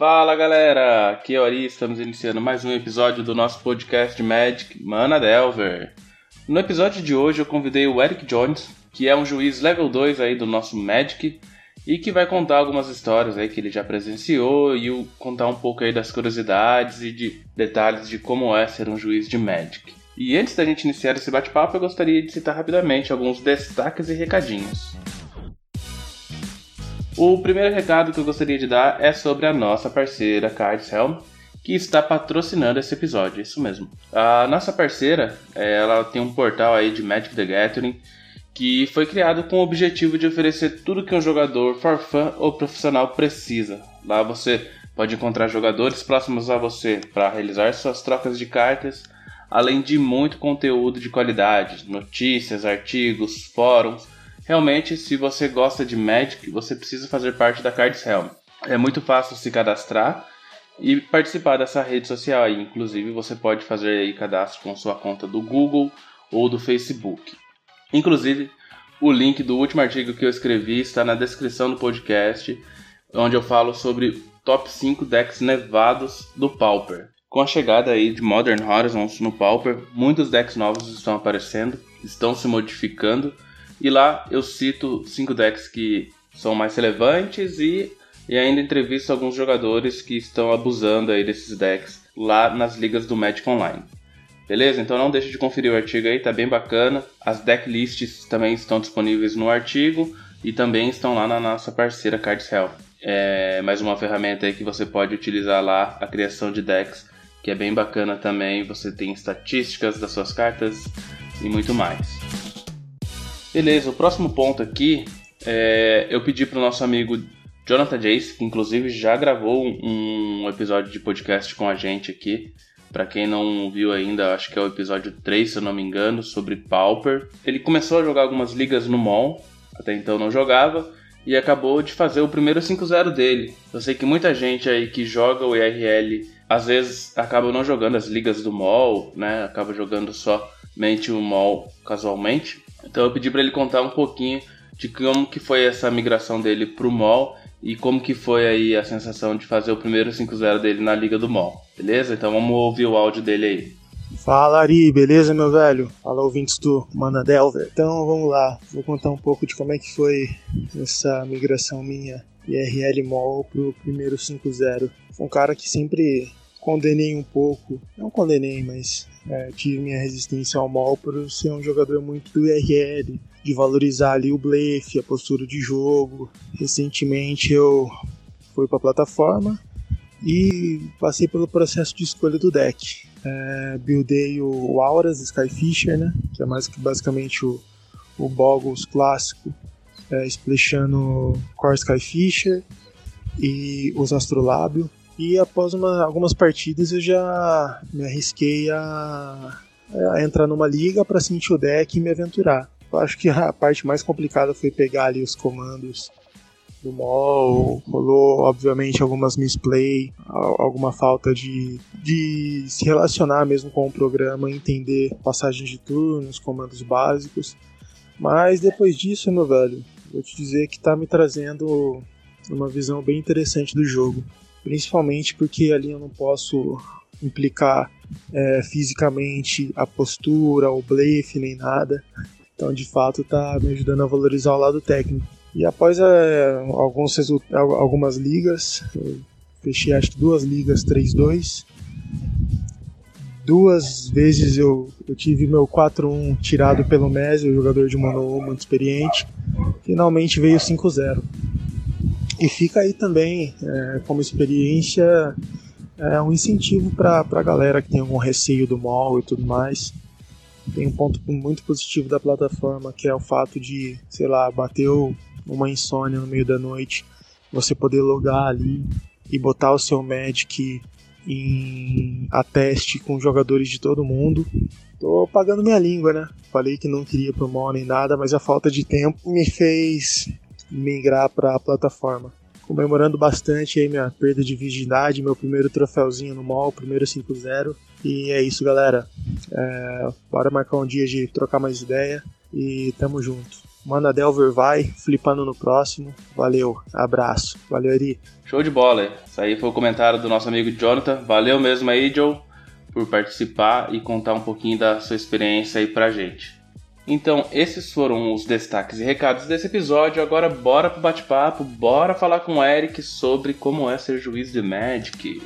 Fala galera, aqui é o Ari, estamos iniciando mais um episódio do nosso podcast Magic Mana Delver. No episódio de hoje eu convidei o Eric Jones, que é um juiz level 2 aí do nosso Magic e que vai contar algumas histórias aí que ele já presenciou e contar um pouco aí das curiosidades e de detalhes de como é ser um juiz de Magic. E antes da gente iniciar esse bate-papo, eu gostaria de citar rapidamente alguns destaques e recadinhos. O primeiro recado que eu gostaria de dar é sobre a nossa parceira Cards Helm, que está patrocinando esse episódio, isso mesmo. A nossa parceira, ela tem um portal aí de Magic the Gathering que foi criado com o objetivo de oferecer tudo que um jogador for fun ou profissional precisa. Lá você pode encontrar jogadores próximos a você para realizar suas trocas de cartas, além de muito conteúdo de qualidade, notícias, artigos, fóruns. Realmente, se você gosta de Magic, você precisa fazer parte da Cards Helm. É muito fácil se cadastrar e participar dessa rede social aí. Inclusive, você pode fazer aí cadastro com sua conta do Google ou do Facebook. Inclusive, o link do último artigo que eu escrevi está na descrição do podcast, onde eu falo sobre top 5 decks nevados do Pauper. Com a chegada aí de Modern Horizons no Pauper, muitos decks novos estão aparecendo, estão se modificando, e lá eu cito 5 decks que são mais relevantes e, e ainda entrevisto alguns jogadores que estão abusando aí desses decks lá nas ligas do Magic Online. Beleza? Então não deixe de conferir o artigo aí, tá bem bacana. As decklists também estão disponíveis no artigo e também estão lá na nossa parceira Cards Health. É mais uma ferramenta aí que você pode utilizar lá a criação de decks, que é bem bacana também. Você tem estatísticas das suas cartas e muito mais. Beleza, o próximo ponto aqui é, eu pedi para o nosso amigo Jonathan Jace, que inclusive já gravou um episódio de podcast com a gente aqui. Para quem não viu ainda, acho que é o episódio 3, se eu não me engano, sobre Pauper. Ele começou a jogar algumas ligas no mall, até então não jogava, e acabou de fazer o primeiro 5-0 dele. Eu sei que muita gente aí que joga o IRL às vezes acaba não jogando as ligas do mall, né? Acaba jogando somente o mall casualmente. Então eu pedi para ele contar um pouquinho de como que foi essa migração dele pro mall e como que foi aí a sensação de fazer o primeiro 5-0 dele na Liga do Mall, beleza? Então vamos ouvir o áudio dele aí. Fala Ari, beleza meu velho? Fala ouvintes do Mana Delver. Então vamos lá, vou contar um pouco de como é que foi essa migração minha IRL Mall pro primeiro 5-0. Foi um cara que sempre condenei um pouco, não condenei, mas é, tive minha resistência ao Mall por ser um jogador muito do IRL, de valorizar ali o blefe, a postura de jogo. Recentemente eu fui para a plataforma e passei pelo processo de escolha do deck. É, buildei o Auras Skyfisher, né, que é mais que basicamente o, o Boggles clássico, é, splashando Core Skyfisher e os Astrolábio. E após uma, algumas partidas eu já me arrisquei a, a entrar numa liga para sentir o deck e me aventurar. Eu acho que a parte mais complicada foi pegar ali os comandos do mall, rolou obviamente algumas misplay, alguma falta de, de se relacionar mesmo com o programa, entender passagens de turnos, comandos básicos. Mas depois disso, meu velho, vou te dizer que tá me trazendo uma visão bem interessante do jogo. Principalmente porque ali eu não posso implicar é, fisicamente a postura, o blefe, nem nada. Então, de fato, está me ajudando a valorizar o lado técnico. E após é, alguns algumas ligas, fechei acho que duas ligas 3-2. Duas vezes eu, eu tive meu 4-1 tirado pelo Messi, o jogador de Mono muito experiente. Finalmente veio 5-0. E fica aí também, é, como experiência, é um incentivo para a galera que tem algum receio do mall e tudo mais tem um ponto muito positivo da plataforma, que é o fato de, sei lá, bateu uma insônia no meio da noite, você poder logar ali e botar o seu Magic em a teste com jogadores de todo mundo. Tô pagando minha língua, né? Falei que não queria pro mall nem nada, mas a falta de tempo me fez migrar para a plataforma. Comemorando bastante aí minha perda de virgindade, meu primeiro troféuzinho no mall, primeiro 5-0. E é isso, galera. É, bora marcar um dia de trocar mais ideia e tamo junto. Manda Delver vai, flipando no próximo. Valeu, abraço. Valeu, Eri. Show de bola. Isso aí foi o comentário do nosso amigo Jonathan. Valeu mesmo aí, Joe, por participar e contar um pouquinho da sua experiência aí pra gente. Então, esses foram os destaques e recados desse episódio. Agora, bora pro bate-papo, bora falar com o Eric sobre como é ser juiz de Magic.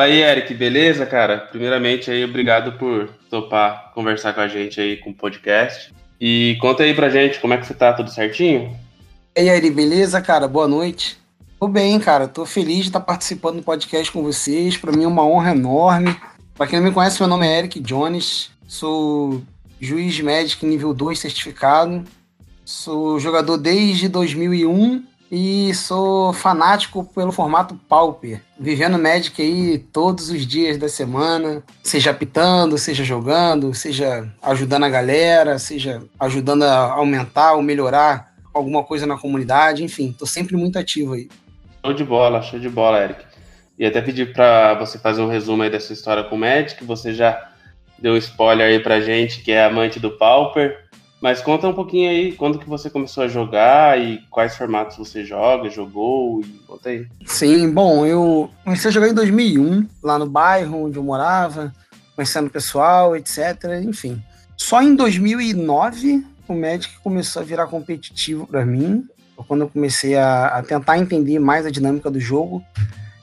Fala aí, Eric, beleza, cara? Primeiramente aí, obrigado por topar conversar com a gente aí com o podcast. E conta aí pra gente como é que você tá, tudo certinho? E aí, beleza, cara? Boa noite. Tô bem, cara. Tô feliz de estar participando do podcast com vocês. Para mim é uma honra enorme. Para quem não me conhece, meu nome é Eric Jones. Sou juiz Magic nível 2 certificado. Sou jogador desde 2001 e sou fanático pelo formato Pauper, vivendo Magic aí todos os dias da semana, seja pitando, seja jogando, seja ajudando a galera, seja ajudando a aumentar ou melhorar alguma coisa na comunidade, enfim, tô sempre muito ativo aí. Show de bola, show de bola, Eric. E até pedir para você fazer um resumo aí dessa história com o Magic, você já deu spoiler aí pra gente que é amante do Pauper, mas conta um pouquinho aí, quando que você começou a jogar e quais formatos você joga, jogou, e conta aí. Sim, bom, eu comecei a jogar em 2001, lá no bairro onde eu morava, conhecendo o pessoal, etc, enfim. Só em 2009 o Magic começou a virar competitivo para mim, quando eu comecei a, a, tentar entender mais a dinâmica do jogo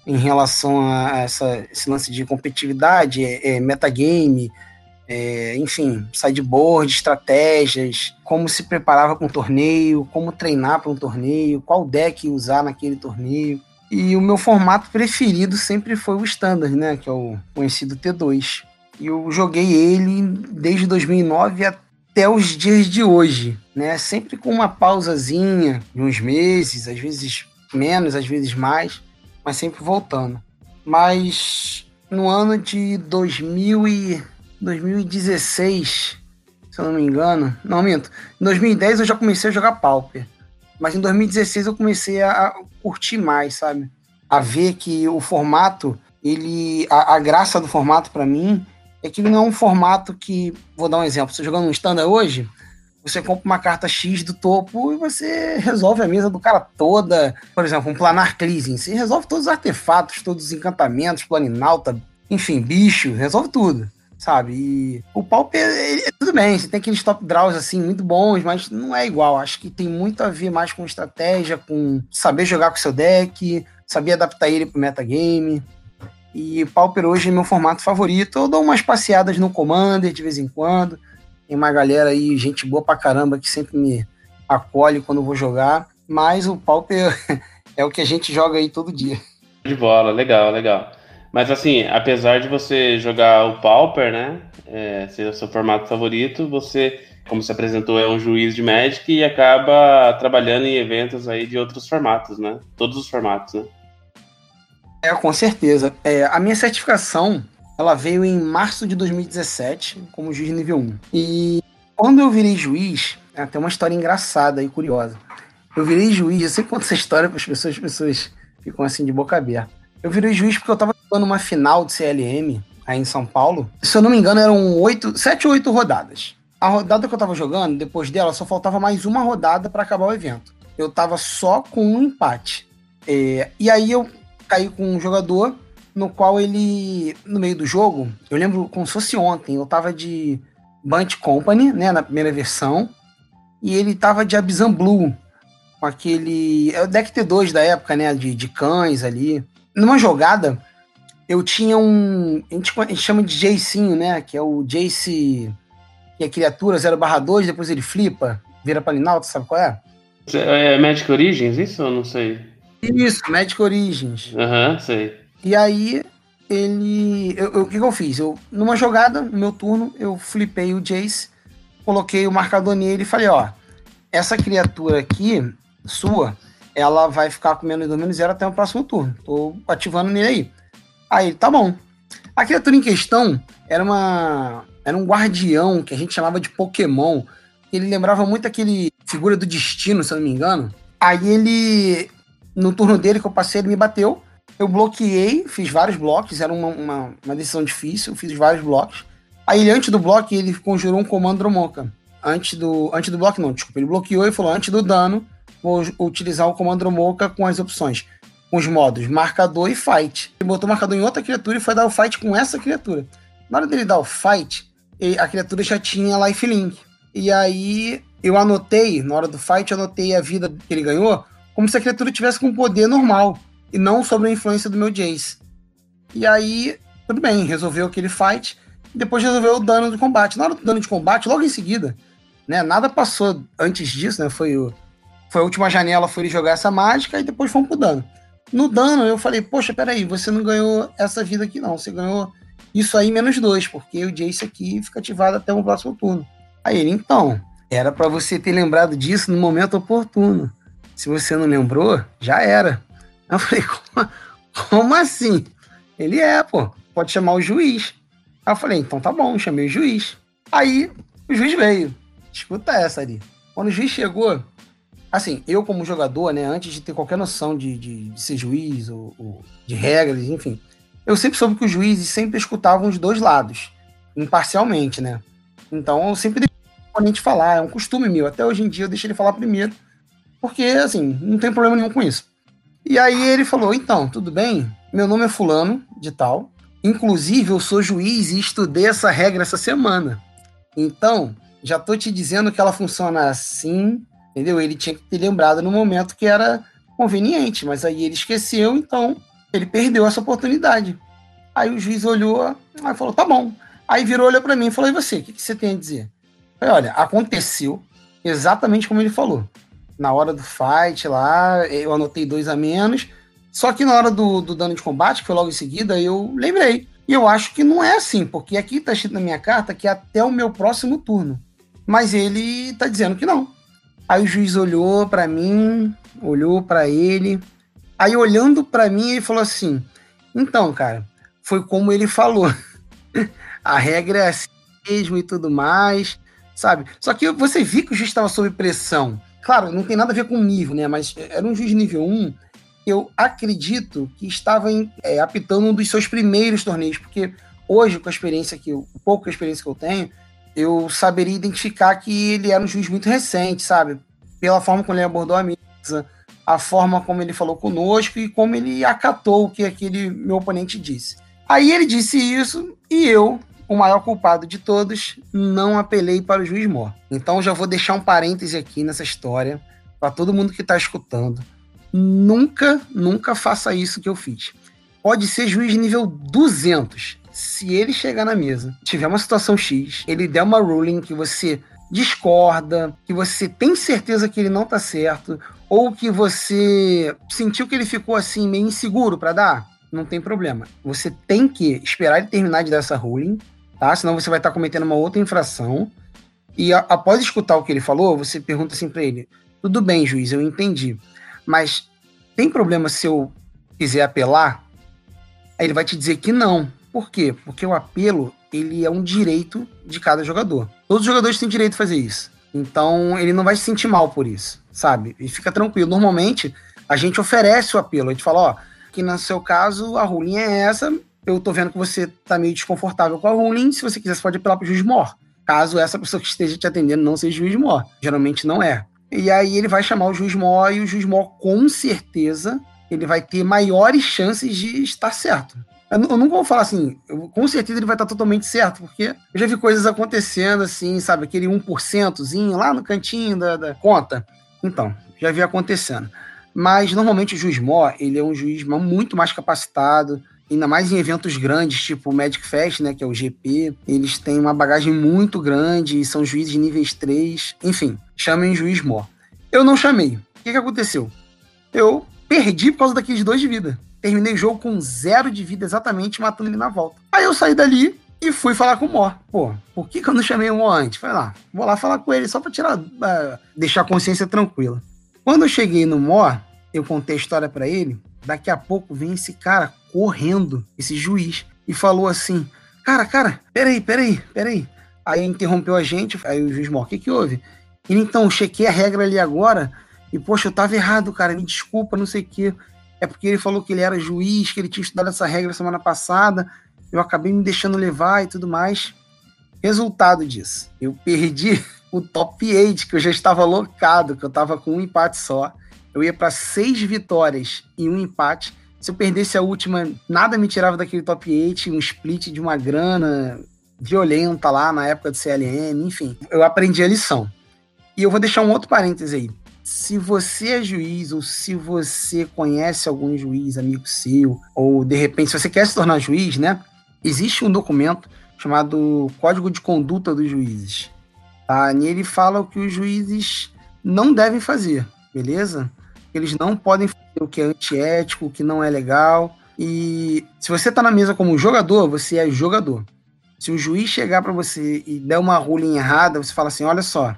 em relação a essa, esse lance de competitividade, é, é metagame, é, enfim, sideboard, estratégias, como se preparava para um torneio, como treinar para um torneio, qual deck usar naquele torneio. E o meu formato preferido sempre foi o Standard, né, que é o conhecido T2. E eu joguei ele desde 2009 até os dias de hoje, né, sempre com uma pausazinha de uns meses, às vezes menos, às vezes mais, mas sempre voltando. Mas no ano de 2000 e 2016, se eu não me engano. Não, minto. Em 2010 eu já comecei a jogar Pauper. Mas em 2016 eu comecei a curtir mais, sabe? A ver que o formato, ele. A, a graça do formato para mim é que ele não é um formato que. Vou dar um exemplo. Você jogando um standard hoje, você compra uma carta X do topo e você resolve a mesa do cara toda. Por exemplo, um planar cleansing. Você resolve todos os artefatos, todos os encantamentos, planinalta, enfim, bicho, resolve tudo sabe? E o Pauper, ele, tudo bem, você tem aqueles top draws assim muito bons, mas não é igual. Acho que tem muito a ver mais com estratégia, com saber jogar com seu deck, saber adaptar ele pro metagame. E Pauper hoje é meu formato favorito. Eu dou umas passeadas no Commander de vez em quando. Tem uma galera aí, gente boa pra caramba, que sempre me acolhe quando vou jogar. Mas o Pauper é o que a gente joga aí todo dia. De bola, legal, legal. Mas assim, apesar de você jogar o Pauper, né? É, ser o seu formato favorito, você, como se apresentou, é um juiz de Magic e acaba trabalhando em eventos aí de outros formatos, né? Todos os formatos, né? É, com certeza. É, a minha certificação, ela veio em março de 2017, como juiz nível 1. E quando eu virei juiz, é, tem uma história engraçada e curiosa. Eu virei juiz, eu sempre conto essa história para as pessoas, as pessoas ficam assim de boca aberta. Eu virei juiz porque eu tava jogando uma final de CLM aí em São Paulo. Se eu não me engano, eram oito, sete ou oito rodadas. A rodada que eu tava jogando, depois dela, só faltava mais uma rodada para acabar o evento. Eu tava só com um empate. É, e aí eu caí com um jogador no qual ele, no meio do jogo, eu lembro como se fosse ontem, eu tava de Bunt Company, né, na primeira versão, e ele tava de Abizan Blue, com aquele. É o deck T2 da época, né? De, de cães ali numa jogada, eu tinha um. A gente, a gente chama de Jacinho, né? Que é o Jace. Que é criatura 0/2, depois ele flipa, vira Palinalto, sabe qual é? É Magic Origins, isso? Eu não sei. Isso, Magic Origins. Aham, uhum, sei. E aí, ele. O que, que eu fiz? Eu, numa jogada, no meu turno, eu flipei o Jace, coloquei o marcador nele e falei: ó, essa criatura aqui, sua, ela vai ficar com menos 2, menos 0 até o próximo turno. Tô ativando nele aí. Aí, tá bom. A criatura em questão era uma. Era um guardião que a gente chamava de Pokémon. Ele lembrava muito aquele figura do destino, se eu não me engano. Aí ele, no turno dele que eu passei, ele me bateu. Eu bloqueei, fiz vários blocos, era uma, uma, uma decisão difícil, fiz vários blocos. Aí ele, antes do bloco, ele conjurou um comando Dromoka. Antes do, antes do bloco, não, desculpa. Ele bloqueou e falou: antes do dano, vou utilizar o comando Dromoka com as opções. Com os modos marcador e fight. Ele botou o marcador em outra criatura e foi dar o fight com essa criatura. Na hora dele dar o fight, a criatura já tinha lifelink. E aí eu anotei, na hora do fight, anotei a vida que ele ganhou como se a criatura tivesse com poder normal e não sobre a influência do meu Jace. E aí, tudo bem, resolveu aquele fight e depois resolveu o dano de combate. Na hora do dano de combate, logo em seguida, né, nada passou antes disso, né, foi, o, foi a última janela, foi ele jogar essa mágica e depois fomos pro dano. No dano, eu falei, poxa, peraí, você não ganhou essa vida aqui não, você ganhou isso aí menos dois, porque o Jace aqui fica ativado até o próximo turno. Aí ele, então, era para você ter lembrado disso no momento oportuno. Se você não lembrou, já era. Eu falei, como, como assim? Ele é, pô, pode chamar o juiz. Aí eu falei, então tá bom, chamei o juiz. Aí o juiz veio. Escuta essa ali. Quando o juiz chegou, assim, eu como jogador, né, antes de ter qualquer noção de, de, de ser juiz ou, ou, de regras, enfim, eu sempre soube que os juízes sempre escutavam os dois lados, imparcialmente, né? Então eu sempre deixei o oponente falar, é um costume meu. Até hoje em dia eu deixo ele falar primeiro, porque, assim, não tem problema nenhum com isso. E aí ele falou: então, tudo bem, meu nome é Fulano de Tal. Inclusive, eu sou juiz e estudei essa regra essa semana. Então, já tô te dizendo que ela funciona assim, entendeu? Ele tinha que ter lembrado no momento que era conveniente, mas aí ele esqueceu, então ele perdeu essa oportunidade. Aí o juiz olhou, aí falou: tá bom. Aí virou, olhou para mim e falou: e você, o que, que você tem a dizer? Eu falei, olha, aconteceu exatamente como ele falou na hora do fight lá, eu anotei dois a menos. Só que na hora do, do dano de combate, que foi logo em seguida, eu lembrei. E eu acho que não é assim, porque aqui tá escrito na minha carta que é até o meu próximo turno. Mas ele tá dizendo que não. Aí o juiz olhou para mim, olhou para ele. Aí olhando para mim, ele falou assim: "Então, cara, foi como ele falou. A regra é assim mesmo e tudo mais, sabe? Só que você viu que o juiz estava sob pressão. Claro, não tem nada a ver com nível, né? Mas era um juiz nível 1. Eu acredito que estava em, é, apitando um dos seus primeiros torneios, porque hoje, com a experiência que eu, pouca experiência que eu tenho, eu saberia identificar que ele era um juiz muito recente, sabe? Pela forma como ele abordou a mesa, a forma como ele falou conosco e como ele acatou o que aquele meu oponente disse. Aí ele disse isso e eu, o maior culpado de todos, não apelei para o juiz Mor. Então já vou deixar um parêntese aqui nessa história para todo mundo que está escutando. Nunca, nunca faça isso que eu fiz. Pode ser juiz nível 200. Se ele chegar na mesa, tiver uma situação X, ele der uma ruling que você discorda, que você tem certeza que ele não tá certo, ou que você sentiu que ele ficou assim meio inseguro para dar, não tem problema. Você tem que esperar ele terminar de dar essa ruling, tá? Senão você vai estar cometendo uma outra infração. E a, após escutar o que ele falou, você pergunta assim para ele: tudo bem, juiz, eu entendi, mas tem problema se eu quiser apelar? Aí ele vai te dizer que não. Por quê? Porque o apelo ele é um direito de cada jogador. Todos os jogadores têm direito de fazer isso. Então ele não vai se sentir mal por isso, sabe? E fica tranquilo. Normalmente a gente oferece o apelo. A gente fala, ó, que no seu caso a ruling é essa, eu tô vendo que você tá meio desconfortável com a ruling, se você quiser, você pode apelar pro juiz mor. Caso essa pessoa que esteja te atendendo não seja juiz mor. Geralmente não é. E aí ele vai chamar o juiz mor e o juiz mor, com certeza, ele vai ter maiores chances de estar certo. Eu, não vou falar assim, eu, com certeza ele vai estar totalmente certo, porque eu já vi coisas acontecendo assim, sabe, aquele 1%zinho lá no cantinho da, da conta. Então, já vi acontecendo. Mas normalmente o juiz mor, ele é um juiz muito mais capacitado, ainda mais em eventos grandes, tipo o Magic Fest, né, que é o GP, eles têm uma bagagem muito grande, são juízes níveis 3, enfim, chamem juiz mó. Eu não chamei. O que, que aconteceu? Eu perdi por causa daqueles dois de vida. Terminei o jogo com zero de vida exatamente, matando ele na volta. Aí eu saí dali e fui falar com o Mó. Pô, por que, que eu não chamei o Mó antes? Vai lá, vou lá falar com ele só pra tirar, uh, deixar a consciência tranquila. Quando eu cheguei no Mó, eu contei a história para ele. Daqui a pouco vem esse cara correndo, esse juiz, e falou assim: Cara, cara, peraí, peraí, peraí. Aí interrompeu a gente, aí o juiz morreu: O que, que houve? Ele então, chequei a regra ali agora E, poxa, eu tava errado, cara, me desculpa, não sei o quê. É porque ele falou que ele era juiz, que ele tinha estudado essa regra semana passada, eu acabei me deixando levar e tudo mais. Resultado disso, eu perdi o top 8, que eu já estava locado, que eu estava com um empate só. Eu ia para seis vitórias e um empate. Se eu perdesse a última, nada me tirava daquele top 8, um split de uma grana violenta lá na época do CLM, enfim. Eu aprendi a lição. E eu vou deixar um outro parêntese aí. Se você é juiz ou se você conhece algum juiz, amigo seu, ou de repente, se você quer se tornar juiz, né? Existe um documento chamado Código de Conduta dos Juízes. Tá? Nele fala o que os juízes não devem fazer, beleza? Eles não podem fazer o que é antiético, o que não é legal. E se você está na mesa como jogador, você é jogador. Se o juiz chegar para você e der uma ruling errada, você fala assim: olha só,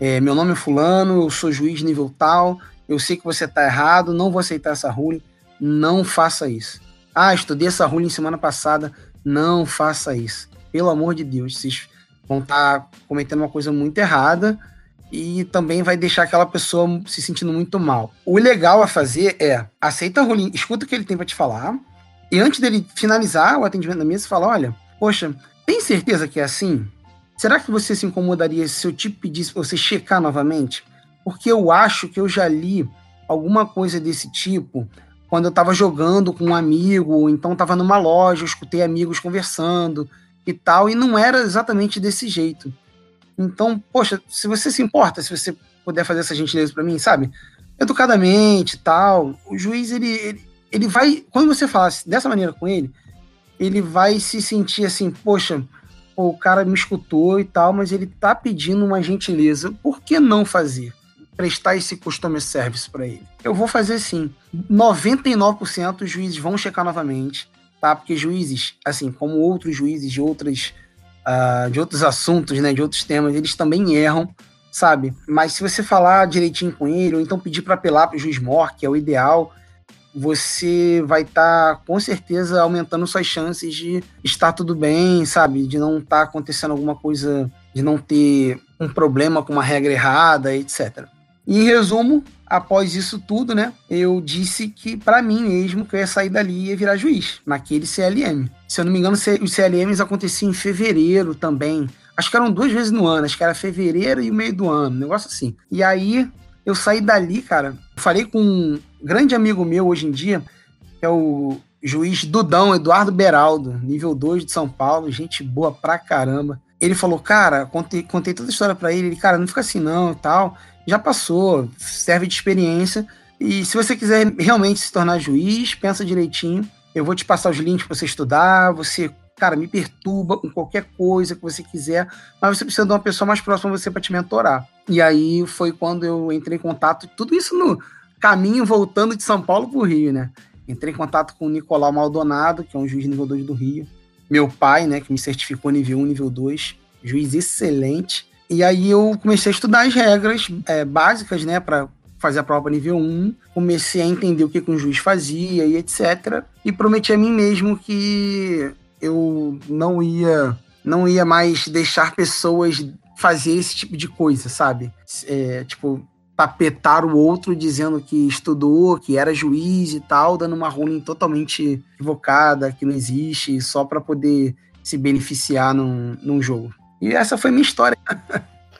é, meu nome é Fulano, eu sou juiz nível tal, eu sei que você está errado, não vou aceitar essa ruling. Não faça isso. Ah, estudei essa ruling semana passada, não faça isso. Pelo amor de Deus, vocês vão estar tá cometendo uma coisa muito errada e também vai deixar aquela pessoa se sentindo muito mal. O legal a fazer é aceita a rolinha, escuta o que ele tem para te falar e antes dele finalizar o atendimento da mesa, fala: olha, poxa, tem certeza que é assim? Será que você se incomodaria se eu te pedisse você checar novamente? Porque eu acho que eu já li alguma coisa desse tipo quando eu estava jogando com um amigo, ou então estava numa loja, eu escutei amigos conversando e tal, e não era exatamente desse jeito. Então, poxa, se você se importa, se você puder fazer essa gentileza para mim, sabe? Educadamente tal, o juiz, ele, ele, ele vai, quando você fala dessa maneira com ele, ele vai se sentir assim, poxa, o cara me escutou e tal, mas ele tá pedindo uma gentileza, por que não fazer? prestar esse customer service para ele. Eu vou fazer sim. 99% os juízes vão checar novamente, tá? Porque juízes, assim, como outros juízes de outras uh, de outros assuntos, né, de outros temas, eles também erram, sabe? Mas se você falar direitinho com ele, ou então pedir para apelar para o juiz mor, que é o ideal, você vai estar tá, com certeza aumentando suas chances de estar tudo bem, sabe? De não estar tá acontecendo alguma coisa, de não ter um problema com uma regra errada, etc. Em resumo, após isso tudo, né, eu disse que para mim mesmo que eu ia sair dali e ia virar juiz, naquele CLM. Se eu não me engano, os CLMs aconteciam em fevereiro também. Acho que eram duas vezes no ano, acho que era fevereiro e o meio do ano, um negócio assim. E aí eu saí dali, cara. Falei com um grande amigo meu hoje em dia, que é o juiz Dudão, Eduardo Beraldo, nível 2 de São Paulo, gente boa pra caramba. Ele falou, cara, contei, contei toda a história para ele, ele, cara, não fica assim não e tal já passou, serve de experiência. E se você quiser realmente se tornar juiz, pensa direitinho. Eu vou te passar os links para você estudar. Você, cara, me perturba com qualquer coisa que você quiser, mas você precisa de uma pessoa mais próxima a você para te mentorar. E aí foi quando eu entrei em contato, tudo isso no caminho voltando de São Paulo para o Rio, né? Entrei em contato com o Nicolau Maldonado, que é um juiz nível 2 do Rio. Meu pai, né, que me certificou nível 1, nível 2. Juiz excelente. E aí eu comecei a estudar as regras é, básicas, né, para fazer a prova nível 1. Comecei a entender o que, que um juiz fazia e etc. E prometi a mim mesmo que eu não ia não ia mais deixar pessoas fazer esse tipo de coisa, sabe? É, tipo, tapetar o outro dizendo que estudou, que era juiz e tal, dando uma ruling totalmente equivocada, que não existe, só para poder se beneficiar num, num jogo. E essa foi minha história.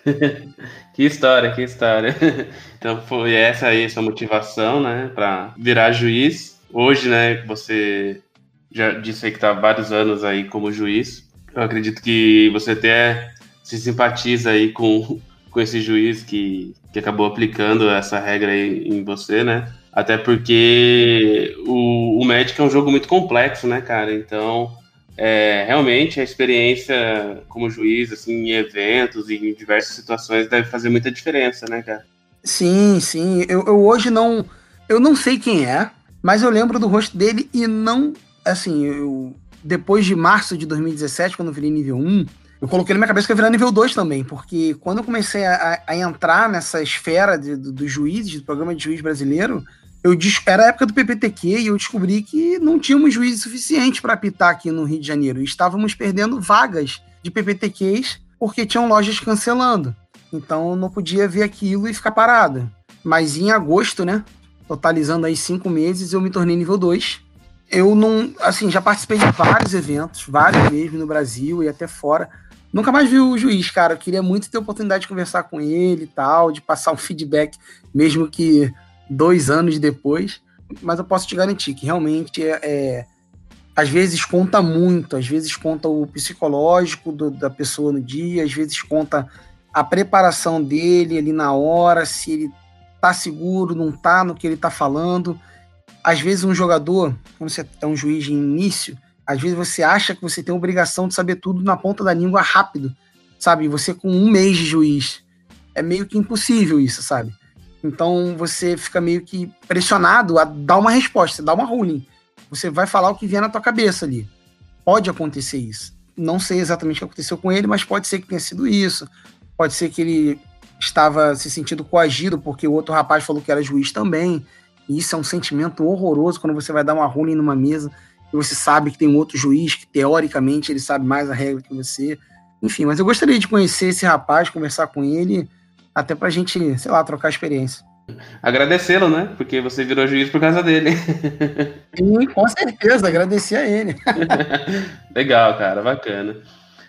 que história, que história. Então foi essa aí sua motivação, né, para virar juiz. Hoje, né, você já disse que tá vários anos aí como juiz. Eu acredito que você até se simpatiza aí com, com esse juiz que, que acabou aplicando essa regra aí em você, né? Até porque o, o Magic é um jogo muito complexo, né, cara? Então, é, realmente a experiência como juiz, assim, em eventos e em diversas situações deve fazer muita diferença, né, cara? Sim, sim. Eu, eu hoje não. Eu não sei quem é, mas eu lembro do rosto dele e não. Assim, eu. Depois de março de 2017, quando eu virei nível 1, eu coloquei na minha cabeça que ia virar nível 2 também, porque quando eu comecei a, a entrar nessa esfera de, do, dos juízes, do programa de juiz brasileiro, eu era a época do PPTQ e eu descobri que não tínhamos juízes suficientes para apitar aqui no Rio de Janeiro. E estávamos perdendo vagas de PPTQs porque tinham lojas cancelando. Então eu não podia ver aquilo e ficar parado. Mas em agosto, né? Totalizando aí cinco meses, eu me tornei nível 2. Eu não, assim, já participei de vários eventos, vários mesmo no Brasil e até fora. Nunca mais vi o juiz, cara. Eu queria muito ter a oportunidade de conversar com ele e tal, de passar um feedback, mesmo que dois anos depois. Mas eu posso te garantir que realmente é, é às vezes conta muito, às vezes conta o psicológico do, da pessoa no dia, às vezes conta a preparação dele ali na hora, se ele tá seguro, não tá no que ele tá falando. Às vezes um jogador, quando você é um juiz de início, às vezes você acha que você tem obrigação de saber tudo na ponta da língua rápido, sabe? Você com um mês de juiz. É meio que impossível isso, sabe? Então você fica meio que pressionado a dar uma resposta, dar uma ruling. Você vai falar o que vier na tua cabeça ali. Pode acontecer isso. Não sei exatamente o que aconteceu com ele, mas pode ser que tenha sido isso. Pode ser que ele estava se sentindo coagido porque o outro rapaz falou que era juiz também. E isso é um sentimento horroroso quando você vai dar uma ruling numa mesa você sabe que tem um outro juiz que teoricamente ele sabe mais a regra que você. Enfim, mas eu gostaria de conhecer esse rapaz, conversar com ele, até pra gente, sei lá, trocar experiência. Agradecê-lo, né? Porque você virou juiz por causa dele. Sim, com certeza, agradecer a ele. Legal, cara, bacana.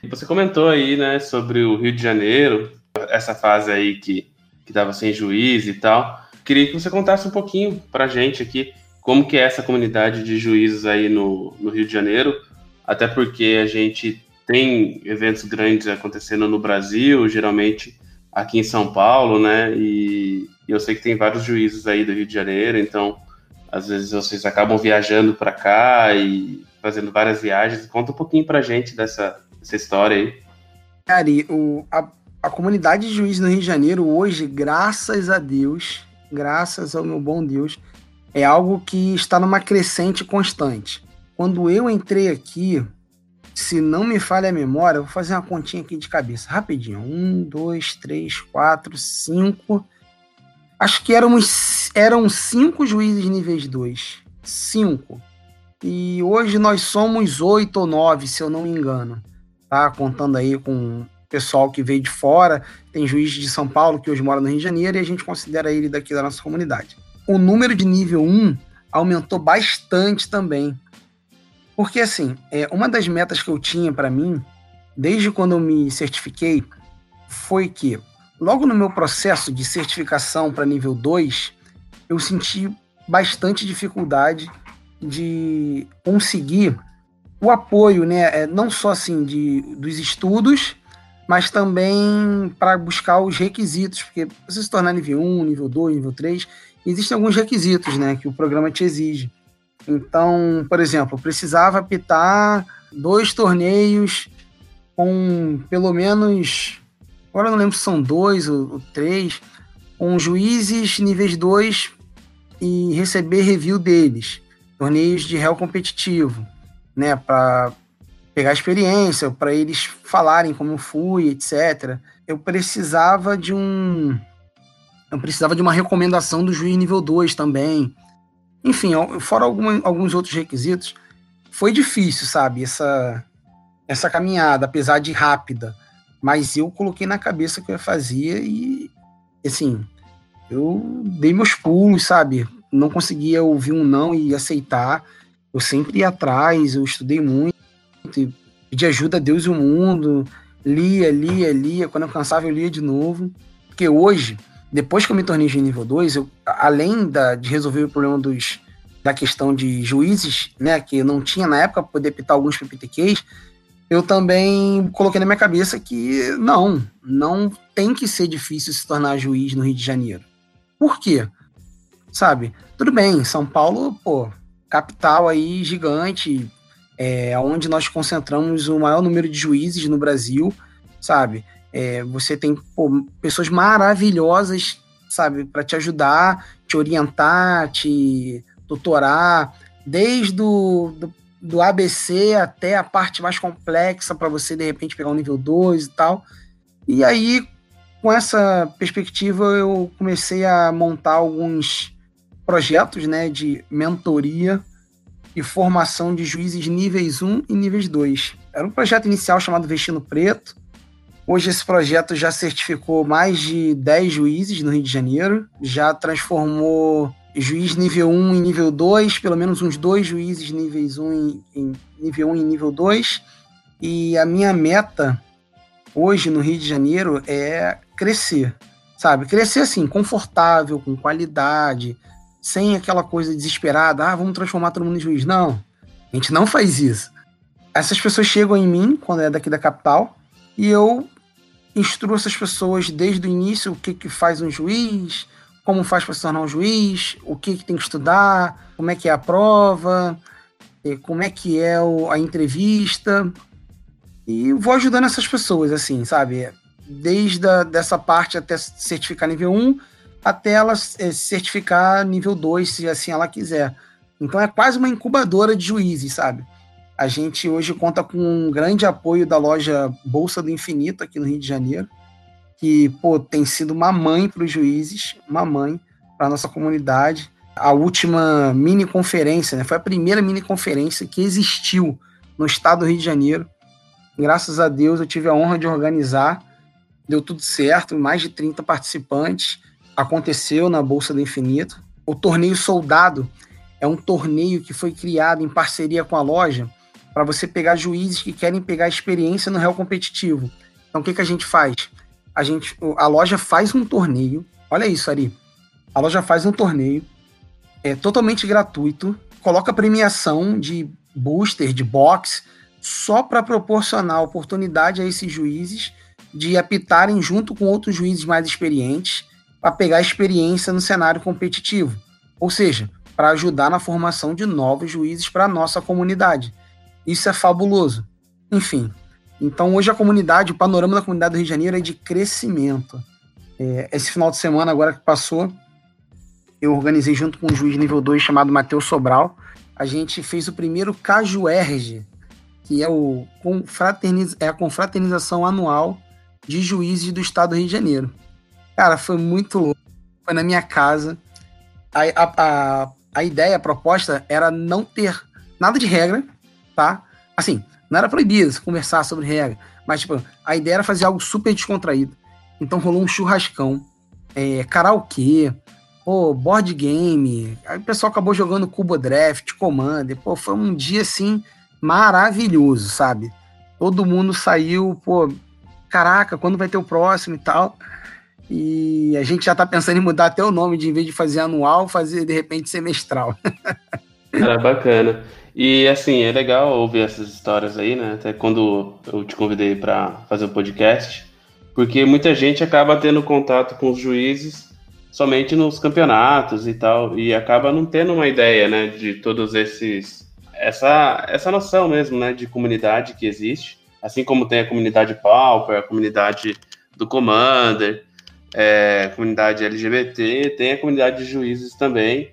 Você comentou aí, né, sobre o Rio de Janeiro, essa fase aí que, que tava sem juiz e tal. Queria que você contasse um pouquinho pra gente aqui como que é essa comunidade de juízes aí no, no Rio de Janeiro, até porque a gente tem eventos grandes acontecendo no Brasil, geralmente aqui em São Paulo, né? E, eu sei que tem vários juízes aí do Rio de Janeiro, então às vezes vocês acabam viajando para cá e fazendo várias viagens. Conta um pouquinho pra gente dessa, dessa história aí. Cara, o, a, a comunidade de juízes no Rio de Janeiro hoje, graças a Deus, graças ao meu bom Deus, é algo que está numa crescente constante. Quando eu entrei aqui, se não me falha a memória, vou fazer uma continha aqui de cabeça, rapidinho. Um, dois, três, quatro, cinco. Acho que éramos, eram cinco juízes níveis 2. Cinco. E hoje nós somos oito ou nove, se eu não me engano. Tá? Contando aí com o pessoal que veio de fora. Tem juiz de São Paulo que hoje mora no Rio de Janeiro e a gente considera ele daqui da nossa comunidade. O número de nível 1 aumentou bastante também. Porque, assim, é, uma das metas que eu tinha para mim, desde quando eu me certifiquei, foi que, logo no meu processo de certificação para nível 2, eu senti bastante dificuldade de conseguir o apoio, né? É, não só assim de, dos estudos, mas também para buscar os requisitos, porque você se tornar nível 1, nível 2, nível 3, existem alguns requisitos né, que o programa te exige. Então, por exemplo, precisava apitar dois torneios com pelo menos. Agora não lembro se são dois ou, ou três, com juízes níveis 2 e receber review deles. Torneios de réu competitivo, né? Para pegar experiência, para eles falarem como fui, etc. Eu precisava de um. Eu precisava de uma recomendação do juiz nível 2 também. Enfim, fora alguns outros requisitos, foi difícil, sabe, essa, essa caminhada, apesar de rápida. Mas eu coloquei na cabeça que eu fazia e, assim, eu dei meus pulos, sabe? Não conseguia ouvir um não e aceitar. Eu sempre ia atrás, eu estudei muito, pedi ajuda a Deus e o mundo, lia, lia, lia. Quando eu cansava, eu lia de novo. Porque hoje, depois que eu me tornei de nível 2, eu, além da, de resolver o problema dos, da questão de juízes, né, que não tinha na época para poder pitar alguns PPTQs, eu também coloquei na minha cabeça que não, não tem que ser difícil se tornar juiz no Rio de Janeiro. Por quê? Sabe? Tudo bem, São Paulo, pô, capital aí gigante, é onde nós concentramos o maior número de juízes no Brasil, sabe? É, você tem pô, pessoas maravilhosas, sabe, para te ajudar, te orientar, te tutorar, desde o do, do ABC até a parte mais complexa para você de repente pegar um nível 2 e tal. E aí, com essa perspectiva, eu comecei a montar alguns projetos né, de mentoria e formação de juízes níveis 1 e níveis 2. Era um projeto inicial chamado Vestindo Preto, Hoje esse projeto já certificou mais de 10 juízes no Rio de Janeiro, já transformou juiz nível 1 em nível 2, pelo menos uns dois juízes níveis 1 em, em nível 1 e nível 2. E a minha meta hoje no Rio de Janeiro é crescer, sabe? Crescer assim, confortável, com qualidade, sem aquela coisa desesperada, ah, vamos transformar todo mundo em juiz. Não, a gente não faz isso. Essas pessoas chegam em mim, quando é daqui da capital, e eu instruo essas pessoas desde o início o que, que faz um juiz, como faz para se tornar um juiz, o que, que tem que estudar, como é que é a prova, como é que é a entrevista. E vou ajudando essas pessoas, assim, sabe? Desde a, dessa parte até certificar nível 1, até ela é, certificar nível 2, se assim ela quiser. Então é quase uma incubadora de juízes, sabe? A gente hoje conta com um grande apoio da loja Bolsa do Infinito aqui no Rio de Janeiro, que pô, tem sido uma mãe para os juízes, uma mãe para a nossa comunidade. A última mini conferência, né, foi a primeira mini conferência que existiu no estado do Rio de Janeiro. Graças a Deus eu tive a honra de organizar, deu tudo certo, mais de 30 participantes aconteceu na Bolsa do Infinito. O torneio Soldado é um torneio que foi criado em parceria com a loja para você pegar juízes que querem pegar experiência no réu competitivo. Então, o que, que a gente faz? A, gente, a loja faz um torneio. Olha isso, Ari. A loja faz um torneio é totalmente gratuito, coloca premiação de booster, de box, só para proporcionar oportunidade a esses juízes de apitarem junto com outros juízes mais experientes para pegar experiência no cenário competitivo, ou seja, para ajudar na formação de novos juízes para a nossa comunidade. Isso é fabuloso. Enfim, então hoje a comunidade, o panorama da comunidade do Rio de Janeiro é de crescimento. É, esse final de semana agora que passou, eu organizei junto com um juiz nível 2 chamado Matheus Sobral. A gente fez o primeiro Cajuerge, que é, o confraterniz, é a confraternização anual de juízes do estado do Rio de Janeiro. Cara, foi muito louco. Foi na minha casa. A, a, a, a ideia, a proposta era não ter nada de regra, tá? Assim, não era proibido conversar sobre regra, mas tipo, a ideia era fazer algo super descontraído. Então rolou um churrascão, é, karaokê, pô, board game. Aí o pessoal acabou jogando Cubo Draft, Commander. Pô, foi um dia assim maravilhoso, sabe? Todo mundo saiu, pô, caraca, quando vai ter o próximo e tal. E a gente já tá pensando em mudar até o nome, de em vez de fazer anual, fazer de repente semestral. Era bacana. E assim, é legal ouvir essas histórias aí, né? Até quando eu te convidei para fazer o um podcast, porque muita gente acaba tendo contato com os juízes somente nos campeonatos e tal, e acaba não tendo uma ideia, né, de todos esses essa essa noção mesmo, né, de comunidade que existe, assim como tem a comunidade Pauper, a comunidade do Commander, é, comunidade LGBT, tem a comunidade de juízes também,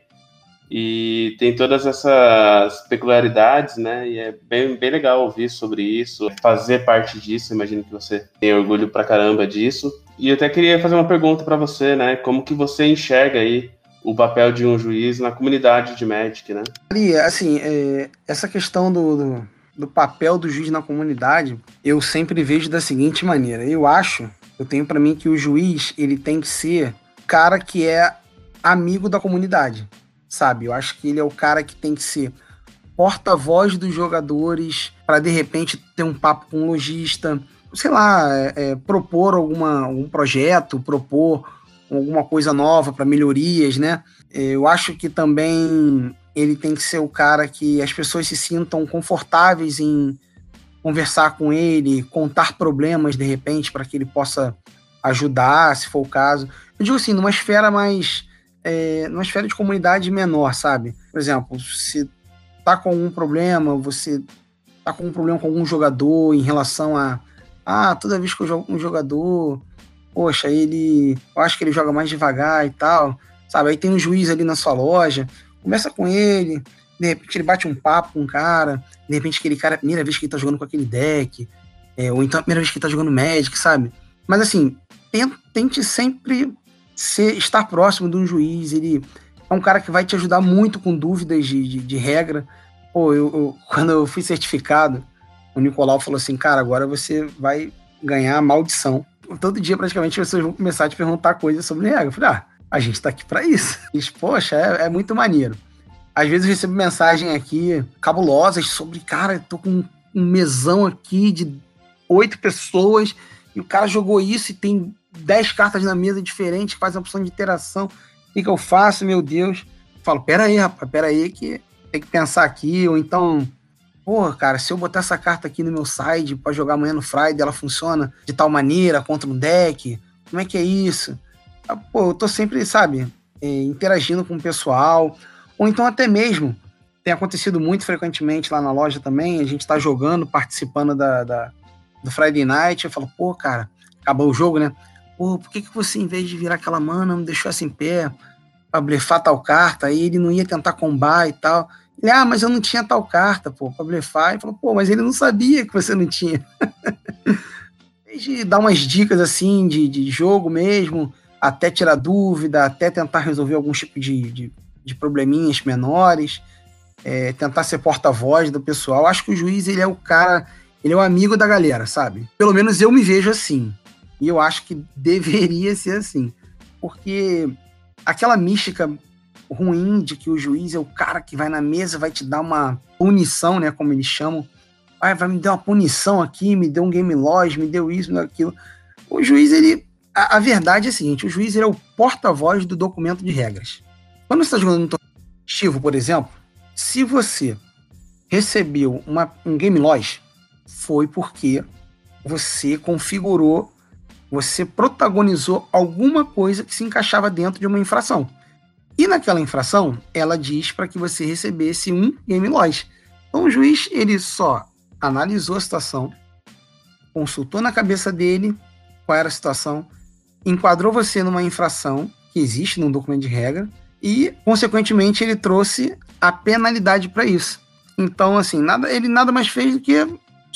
e tem todas essas peculiaridades, né? E é bem, bem legal ouvir sobre isso, fazer parte disso. Imagino que você tem orgulho pra caramba disso. E eu até queria fazer uma pergunta para você, né? Como que você enxerga aí o papel de um juiz na comunidade de Magic, né? Ali, assim, é, essa questão do, do, do papel do juiz na comunidade, eu sempre vejo da seguinte maneira. Eu acho, eu tenho para mim que o juiz, ele tem que ser cara que é amigo da comunidade sabe? Eu acho que ele é o cara que tem que ser porta-voz dos jogadores para de repente ter um papo com um lojista, sei lá, é, é, propor alguma, algum projeto, propor alguma coisa nova para melhorias, né? Eu acho que também ele tem que ser o cara que as pessoas se sintam confortáveis em conversar com ele, contar problemas de repente para que ele possa ajudar, se for o caso. Eu digo assim, numa esfera mais é, numa esfera de comunidade menor, sabe? Por exemplo, se tá com algum problema, você tá com um problema com algum jogador em relação a ah, toda vez que eu jogo com um jogador, poxa, ele, eu acho que ele joga mais devagar e tal, sabe? Aí tem um juiz ali na sua loja, começa com ele, de repente ele bate um papo com um cara, de repente aquele cara, primeira vez que ele tá jogando com aquele deck, é, ou então a primeira vez que ele tá jogando Magic, sabe? Mas assim, tente sempre ser, estar próximo de um juiz, ele é um cara que vai te ajudar muito com dúvidas de, de, de regra. Pô, eu, eu, quando eu fui certificado, o Nicolau falou assim, cara, agora você vai ganhar a maldição. Todo dia, praticamente, as pessoas vão começar a te perguntar coisas sobre regra. Eu falei, ah, a gente tá aqui para isso. E, poxa, é, é, muito maneiro. Às vezes eu recebo mensagem aqui cabulosas sobre, cara, tô com um mesão aqui de oito pessoas e o cara jogou isso e tem dez cartas na mesa diferentes, faz uma opção de interação. O que, que eu faço, meu Deus? Eu falo, pera aí, rapaz, pera aí que tem que pensar aqui, ou então Porra, cara, se eu botar essa carta aqui no meu side para jogar amanhã no Friday, ela funciona de tal maneira contra um deck? Como é que é isso? Ah, pô, eu tô sempre, sabe, é, interagindo com o pessoal. Ou então até mesmo, tem acontecido muito frequentemente lá na loja também, a gente tá jogando, participando da, da do Friday Night, eu falo, pô, cara, acabou o jogo, né? Pô, por que, que você, em vez de virar aquela mana, não deixou essa em pé pra blefar tal carta? Aí ele não ia tentar combar e tal. Ele, ah, mas eu não tinha tal carta, pô, pra blefar. E falou, pô, mas ele não sabia que você não tinha. de dar umas dicas assim de, de jogo mesmo, até tirar dúvida, até tentar resolver algum tipo de, de, de probleminhas menores, é, tentar ser porta-voz do pessoal. Acho que o juiz ele é o cara, ele é o amigo da galera, sabe? Pelo menos eu me vejo assim. E eu acho que deveria ser assim. Porque aquela mística ruim de que o juiz é o cara que vai na mesa, vai te dar uma punição, né, como eles chamam. Vai, vai me dar uma punição aqui, me deu um game loss, me deu isso, me deu aquilo. O juiz, ele. A, a verdade é a seguinte: o juiz ele é o porta-voz do documento de regras. Quando você está jogando um torneio por exemplo, se você recebeu uma, um game loss, foi porque você configurou, você protagonizou alguma coisa que se encaixava dentro de uma infração. E naquela infração, ela diz para que você recebesse um game loss. Então o juiz ele só analisou a situação, consultou na cabeça dele qual era a situação, enquadrou você numa infração que existe num documento de regra e, consequentemente, ele trouxe a penalidade para isso. Então, assim, nada, ele nada mais fez do que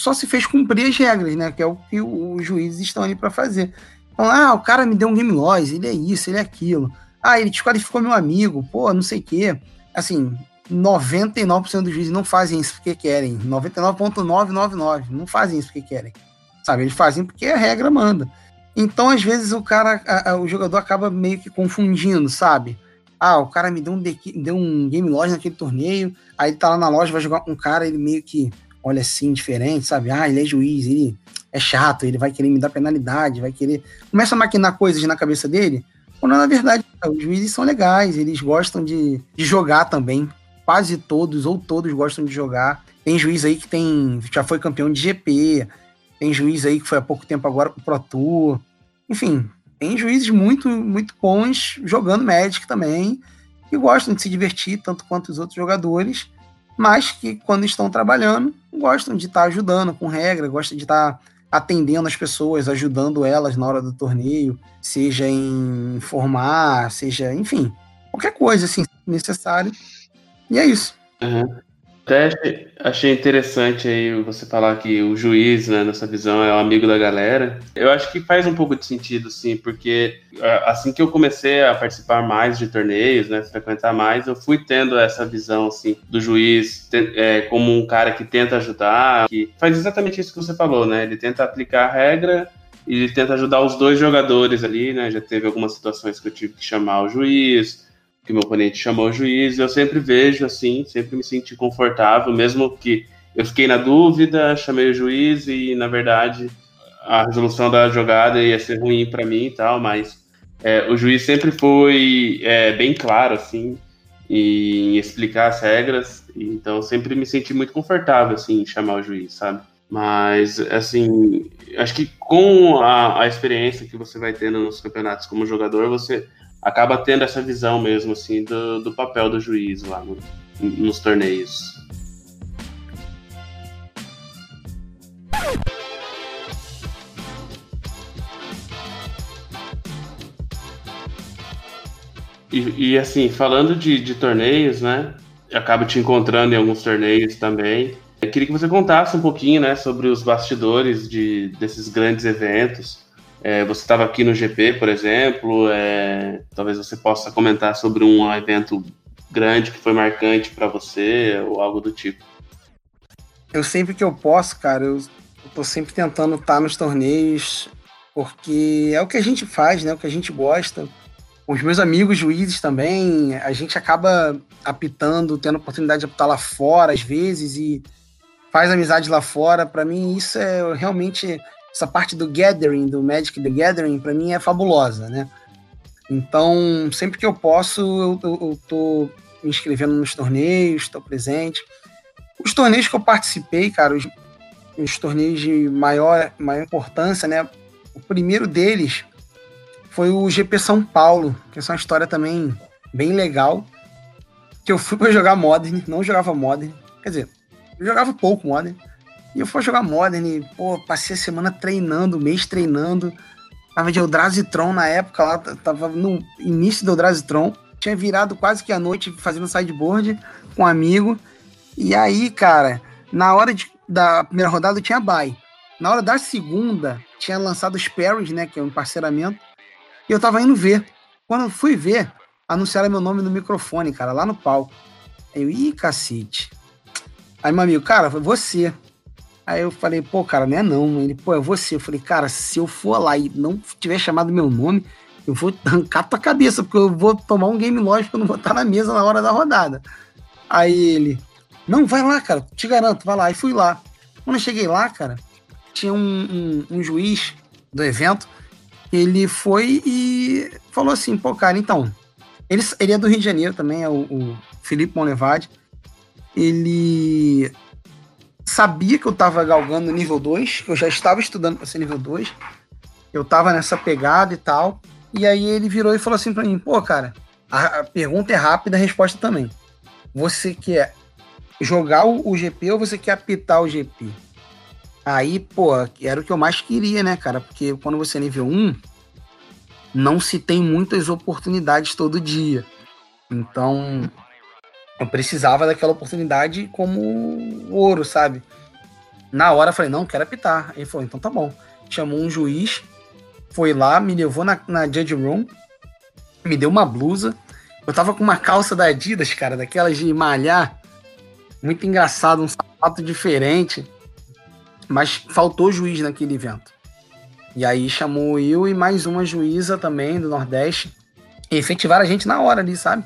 só se fez cumprir as regras, né? Que é o que os juízes estão ali para fazer. Então, ah, o cara me deu um game loss, ele é isso, ele é aquilo. Ah, ele desqualificou meu amigo, pô, não sei o quê. Assim, 99% dos juízes não fazem isso porque querem. 99,999 não fazem isso porque querem. Sabe, eles fazem porque a regra manda. Então, às vezes, o cara, a, a, o jogador acaba meio que confundindo, sabe? Ah, o cara me deu um, deu um game loja naquele torneio, aí tá lá na loja, vai jogar com um cara, ele meio que olha assim, diferente, sabe? Ah, ele é juiz, ele é chato, ele vai querer me dar penalidade, vai querer. Começa a maquinar coisas na cabeça dele, quando na verdade os juízes são legais, eles gostam de, de jogar também. Quase todos, ou todos gostam de jogar. Tem juiz aí que tem já foi campeão de GP, tem juiz aí que foi há pouco tempo agora pro Pro Tour. Enfim, tem juízes muito, muito bons jogando Magic também, que gostam de se divertir tanto quanto os outros jogadores, mas que quando estão trabalhando, gostam de estar tá ajudando com regra, gostam de estar tá atendendo as pessoas, ajudando elas na hora do torneio, seja em informar, seja, enfim, qualquer coisa assim necessário. E é isso. Uhum. Até achei interessante aí você falar que o juiz, né, nessa visão, é o amigo da galera. Eu acho que faz um pouco de sentido, sim, porque assim que eu comecei a participar mais de torneios, né, frequentar mais, eu fui tendo essa visão, assim, do juiz é, como um cara que tenta ajudar, que faz exatamente isso que você falou, né? Ele tenta aplicar a regra e ele tenta ajudar os dois jogadores ali, né? Já teve algumas situações que eu tive que chamar o juiz, que meu oponente chamou o juiz, eu sempre vejo assim, sempre me senti confortável, mesmo que eu fiquei na dúvida, chamei o juiz e na verdade a resolução da jogada ia ser ruim para mim e tal, mas é, o juiz sempre foi é, bem claro assim em explicar as regras, então sempre me senti muito confortável assim em chamar o juiz, sabe? Mas assim, acho que com a, a experiência que você vai tendo nos campeonatos como jogador, você acaba tendo essa visão mesmo, assim, do, do papel do juiz lá no, nos torneios. E, e, assim, falando de, de torneios, né? Acabo te encontrando em alguns torneios também. Eu queria que você contasse um pouquinho, né, sobre os bastidores de, desses grandes eventos. É, você estava aqui no GP, por exemplo, é, talvez você possa comentar sobre um evento grande que foi marcante para você ou algo do tipo. Eu sempre que eu posso, cara, eu tô sempre tentando estar tá nos torneios, porque é o que a gente faz, né? O que a gente gosta. Os meus amigos juízes também, a gente acaba apitando, tendo oportunidade de apitar lá fora às vezes e faz amizade lá fora. Para mim, isso é realmente essa parte do gathering, do Magic the Gathering, para mim é fabulosa, né? Então, sempre que eu posso, eu, eu, eu tô me inscrevendo nos torneios, estou presente. Os torneios que eu participei, cara, os, os torneios de maior, maior importância, né? O primeiro deles foi o GP São Paulo, que é uma história também bem legal. Que eu fui para jogar Modern, não jogava Modern. Quer dizer, eu jogava pouco Modern. E eu fui jogar Modern, e, pô, passei a semana treinando, mês treinando. Tava de Eldrazitron na época, lá tava no início do Eldrazitron. Tinha virado quase que a noite fazendo sideboard com um amigo. E aí, cara, na hora de, da primeira rodada tinha bye. Na hora da segunda, tinha lançado os Parents, né? Que é um parceiramento. E eu tava indo ver. Quando eu fui ver, anunciaram meu nome no microfone, cara, lá no palco. Aí eu, ih, cacete. Aí meu amigo, cara, foi você. Aí eu falei, pô, cara, não é não. Ele, pô, é você. Eu falei, cara, se eu for lá e não tiver chamado meu nome, eu vou arrancar tua cabeça, porque eu vou tomar um game lógico, eu não vou estar na mesa na hora da rodada. Aí ele, não, vai lá, cara, te garanto, vai lá. Aí fui lá. Quando eu cheguei lá, cara, tinha um, um, um juiz do evento, ele foi e falou assim, pô, cara, então, ele, ele é do Rio de Janeiro também, é o, o Felipe Monlevade. Ele sabia que eu estava galgando nível 2, que eu já estava estudando para ser nível 2. Eu estava nessa pegada e tal. E aí ele virou e falou assim para mim: pô, cara, a, a, pergunta é rápida, a resposta também. Você quer jogar o, o GP ou você quer apitar o GP? Aí, pô, era o que eu mais queria, né, cara? Porque quando você é nível 1, não se tem muitas oportunidades todo dia. Então, eu precisava daquela oportunidade como ouro, sabe? Na hora eu falei, não, quero apitar. Ele falou, então tá bom. Chamou um juiz, foi lá, me levou na, na Judge Room, me deu uma blusa. Eu tava com uma calça da Adidas, cara, daquelas de malhar. Muito engraçado, um sapato diferente. Mas faltou juiz naquele evento. E aí chamou eu e mais uma juíza também do Nordeste. E efetivaram a gente na hora ali, sabe?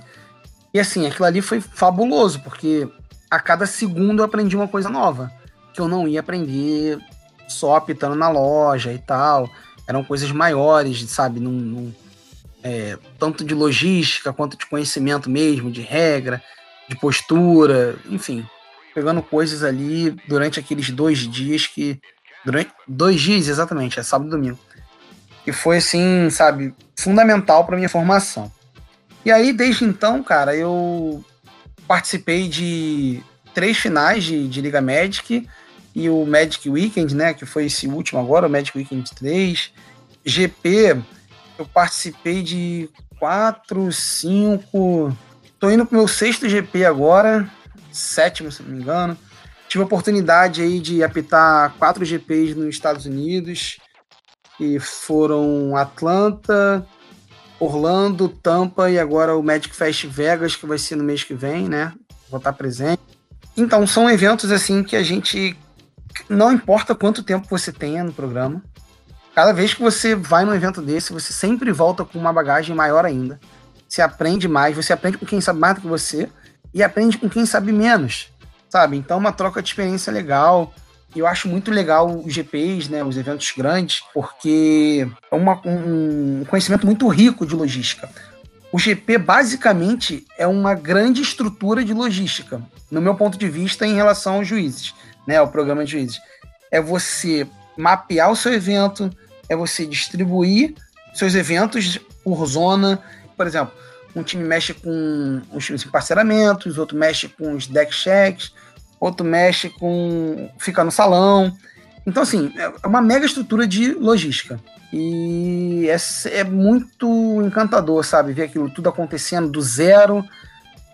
E assim, aquilo ali foi fabuloso, porque a cada segundo eu aprendi uma coisa nova, que eu não ia aprender só apitando na loja e tal. Eram coisas maiores, sabe? Num, num é, tanto de logística quanto de conhecimento mesmo, de regra, de postura, enfim. Pegando coisas ali durante aqueles dois dias que. Durante dois dias, exatamente, é sábado e domingo. E foi assim, sabe, fundamental para minha formação. E aí, desde então, cara, eu participei de três finais de, de Liga Magic e o Magic Weekend, né, que foi esse último agora, o Magic Weekend 3. GP, eu participei de quatro, cinco. Tô indo pro meu sexto GP agora, sétimo, se não me engano. Tive a oportunidade aí de apitar quatro GPs nos Estados Unidos, e foram Atlanta, Orlando, Tampa e agora o Magic Fest Vegas, que vai ser no mês que vem, né? Vou estar presente. Então, são eventos assim que a gente. Não importa quanto tempo você tenha no programa, cada vez que você vai num evento desse, você sempre volta com uma bagagem maior ainda. Você aprende mais, você aprende com quem sabe mais do que você e aprende com quem sabe menos, sabe? Então, uma troca de experiência legal eu acho muito legal os GPs, né, os eventos grandes, porque é uma, um conhecimento muito rico de logística. O GP basicamente é uma grande estrutura de logística, no meu ponto de vista, em relação aos juízes, né, ao programa de juízes. É você mapear o seu evento, é você distribuir seus eventos por zona. Por exemplo, um time mexe com os parceiramentos, outro mexe com os deck checks, outro mexe com. fica no salão. Então, assim, é uma mega estrutura de logística. E é, é muito encantador, sabe? Ver aquilo tudo acontecendo do zero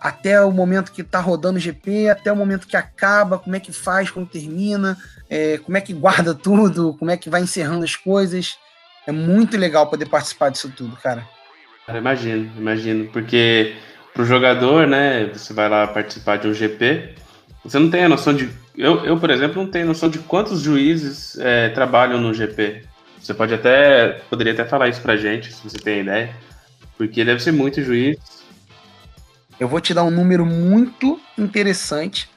até o momento que tá rodando o GP, até o momento que acaba, como é que faz, como termina, é, como é que guarda tudo, como é que vai encerrando as coisas. É muito legal poder participar disso tudo, cara. Cara, imagino, imagino, porque pro jogador, né, você vai lá participar de um GP, Você não tem a noção de. Eu, eu por exemplo, não tenho noção de quantos juízes é, trabalham no GP. Você pode até. Poderia até falar isso pra gente, se você tem ideia. Porque deve ser muito juiz. Eu vou te dar um número muito interessante,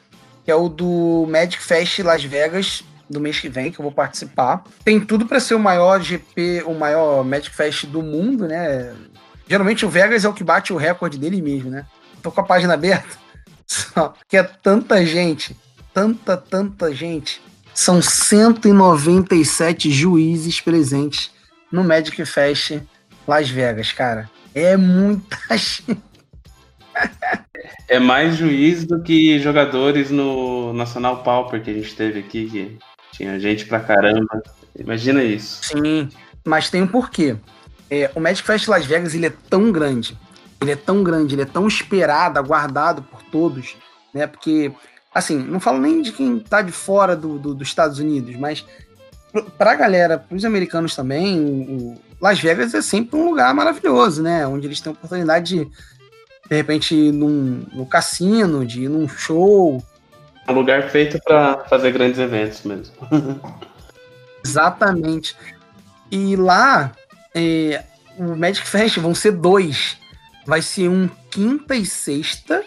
que é o do Magic Fest Las Vegas do mês que vem, que eu vou participar. Tem tudo para ser o maior GP, o maior Magic Fest do mundo, né? Geralmente o Vegas é o que bate o recorde dele mesmo, né? Tô com a página aberta. Só que é tanta gente, tanta, tanta gente. São 197 juízes presentes no Magic Fest Las Vegas, cara. É muita gente. É mais juiz do que jogadores no Nacional Pauper que a gente teve aqui, que tinha gente pra caramba. Imagina isso. Sim, mas tem um porquê. É, o Magic Fest Las Vegas ele é tão grande, ele é tão grande, ele é tão esperado, aguardado por todos, né? Porque, assim, não falo nem de quem tá de fora do, do dos Estados Unidos, mas pra galera, pros americanos também, o Las Vegas é sempre um lugar maravilhoso, né? Onde eles têm a oportunidade de, de repente, ir num, no cassino, de ir num show. É um lugar feito para fazer grandes eventos mesmo. Exatamente. E lá, é, o Magic Fest vão ser dois. Vai ser um quinta e sexta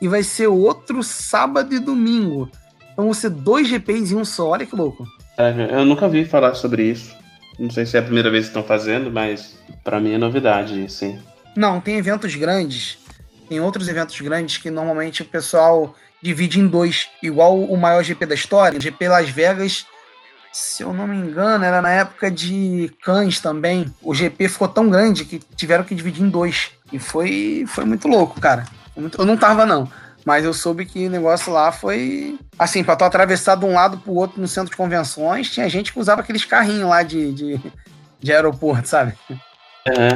e vai ser outro sábado e domingo. Então vão ser dois GPs em um só. Olha que louco. É, eu nunca vi falar sobre isso. Não sei se é a primeira vez que estão fazendo, mas para mim é novidade, sim. Não, tem eventos grandes. Tem outros eventos grandes que normalmente o pessoal divide em dois, igual o maior GP da história, o GP Las Vegas se eu não me engano, era na época de Cannes também. O GP ficou tão grande que tiveram que dividir em dois. E foi, foi muito louco, cara. Eu não tava, não. Mas eu soube que o negócio lá foi. Assim, pra tu atravessar de um lado pro outro no centro de convenções, tinha gente que usava aqueles carrinhos lá de, de, de aeroporto, sabe? É.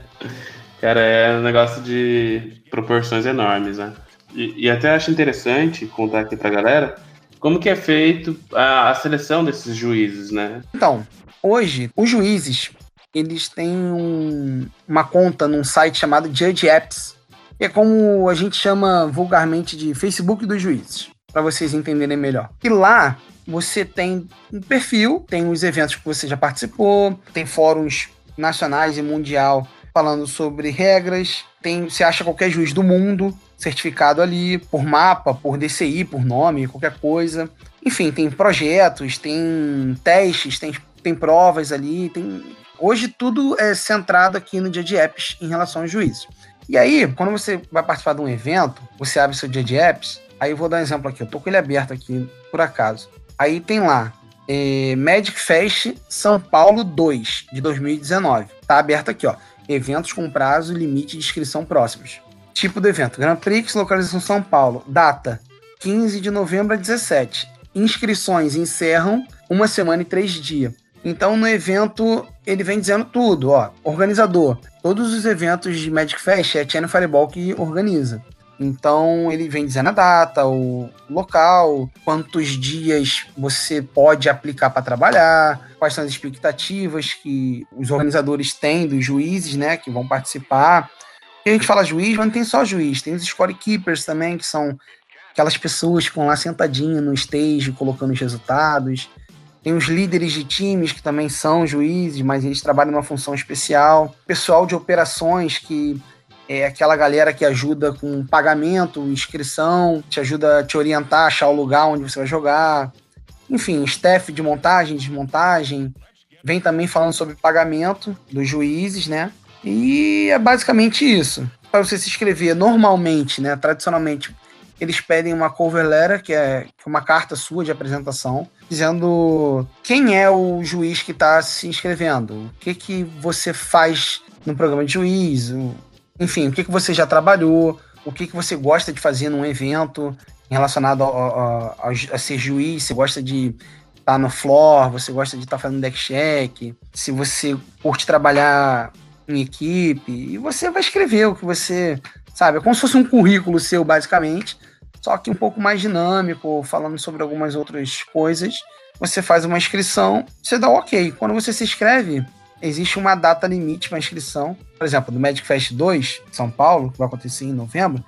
Cara, é um negócio de proporções enormes, né? E, e até acho interessante contar aqui pra galera como que é feito a, a seleção desses juízes, né? Então, hoje, os juízes, eles têm um, uma conta num site chamado Judge Apps, que é como a gente chama vulgarmente de Facebook dos juízes, para vocês entenderem melhor. E lá você tem um perfil, tem os eventos que você já participou, tem fóruns nacionais e mundial falando sobre regras, tem, você acha qualquer juiz do mundo, certificado ali por mapa, por DCI, por nome, qualquer coisa. Enfim, tem projetos, tem testes, tem, tem provas ali, tem. Hoje tudo é centrado aqui no dia de apps em relação aos juízes. E aí, quando você vai participar de um evento, você abre seu dia de apps, aí eu vou dar um exemplo aqui, eu tô com ele aberto aqui, por acaso. Aí tem lá, é, Magic Fest São Paulo 2, de 2019. Tá aberto aqui, ó. Eventos com prazo limite de inscrição próximos. Tipo do evento: Grand Prix, localização São Paulo. Data: 15 de novembro a 17. Inscrições encerram uma semana e três dias. Então, no evento, ele vem dizendo tudo, ó. Organizador. Todos os eventos de Magic Fest é a Channel Fireball que organiza. Então, ele vem dizendo a data, o local, quantos dias você pode aplicar para trabalhar, quais são as expectativas que os organizadores têm dos juízes, né, que vão participar a gente fala juiz, mas não tem só juiz, tem os scorekeepers também, que são aquelas pessoas que ficam lá sentadinhas no stage, colocando os resultados. Tem os líderes de times que também são juízes, mas eles trabalham numa função especial. Pessoal de operações que é aquela galera que ajuda com pagamento, inscrição, te ajuda a te orientar, achar o lugar onde você vai jogar. Enfim, staff de montagem, desmontagem. Vem também falando sobre pagamento dos juízes, né? E é basicamente isso. Para você se inscrever normalmente, né, tradicionalmente, eles pedem uma cover letter, que é uma carta sua de apresentação, dizendo quem é o juiz que está se inscrevendo, o que, que você faz no programa de juiz, enfim, o que, que você já trabalhou, o que, que você gosta de fazer num evento relacionado a, a, a, a ser juiz, você gosta de estar tá no floor, você gosta de estar tá fazendo deck check, se você curte trabalhar em equipe, e você vai escrever o que você. Sabe, é como se fosse um currículo seu, basicamente, só que um pouco mais dinâmico, falando sobre algumas outras coisas. Você faz uma inscrição, você dá ok. Quando você se inscreve, existe uma data limite para inscrição. Por exemplo, do Magic Fest 2, São Paulo, que vai acontecer em novembro,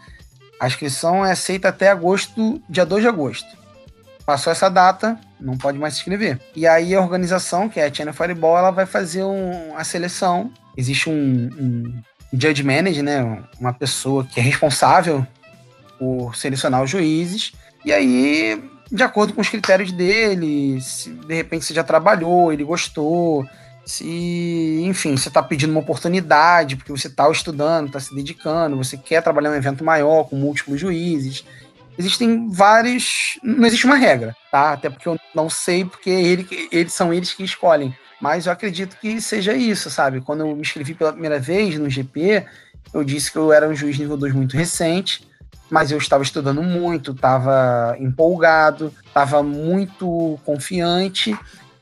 A inscrição é aceita até agosto, dia 2 de agosto. Passou essa data, não pode mais se inscrever. E aí a organização, que é a China Fireball, ela vai fazer um, a seleção. Existe um, um judge manager, né? Uma pessoa que é responsável por selecionar os juízes. E aí, de acordo com os critérios dele, se de repente você já trabalhou, ele gostou, se, enfim, você está pedindo uma oportunidade, porque você está estudando, está se dedicando, você quer trabalhar um evento maior, com múltiplos juízes. Existem vários. Não existe uma regra, tá? Até porque eu não sei, porque ele, eles são eles que escolhem. Mas eu acredito que seja isso, sabe? Quando eu me inscrevi pela primeira vez no GP, eu disse que eu era um juiz nível 2 muito recente, mas eu estava estudando muito, estava empolgado, estava muito confiante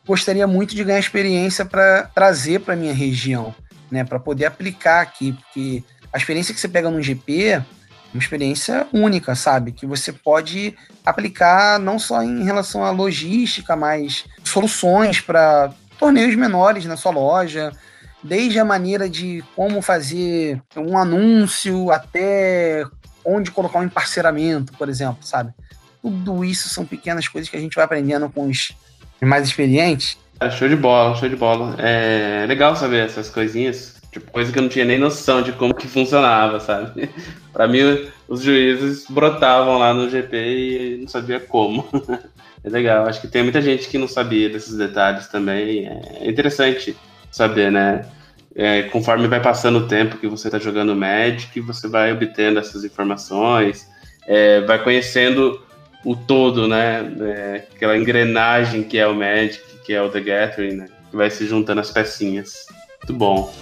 gostaria muito de ganhar experiência para trazer para minha região, né, para poder aplicar aqui, porque a experiência que você pega no GP é uma experiência única, sabe? Que você pode aplicar não só em relação à logística, mas soluções para torneios menores na sua loja, desde a maneira de como fazer um anúncio até onde colocar um emparceramento, por exemplo, sabe? Tudo isso são pequenas coisas que a gente vai aprendendo com os mais experientes. É, show de bola, show de bola. É legal saber essas coisinhas, tipo, coisa que eu não tinha nem noção de como que funcionava, sabe? para mim, os juízes brotavam lá no GP e não sabia como. é legal, acho que tem muita gente que não sabia desses detalhes também. É interessante saber, né? É, conforme vai passando o tempo que você está jogando Magic, você vai obtendo essas informações, é, vai conhecendo o todo, né? É, aquela engrenagem que é o Magic, que é o The Gathering, né? Que vai se juntando as pecinhas. Muito bom.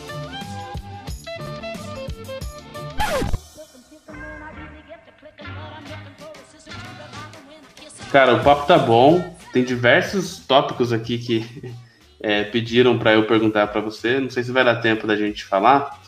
Cara, o papo tá bom. Tem diversos tópicos aqui que é, pediram para eu perguntar para você. Não sei se vai dar tempo da gente falar,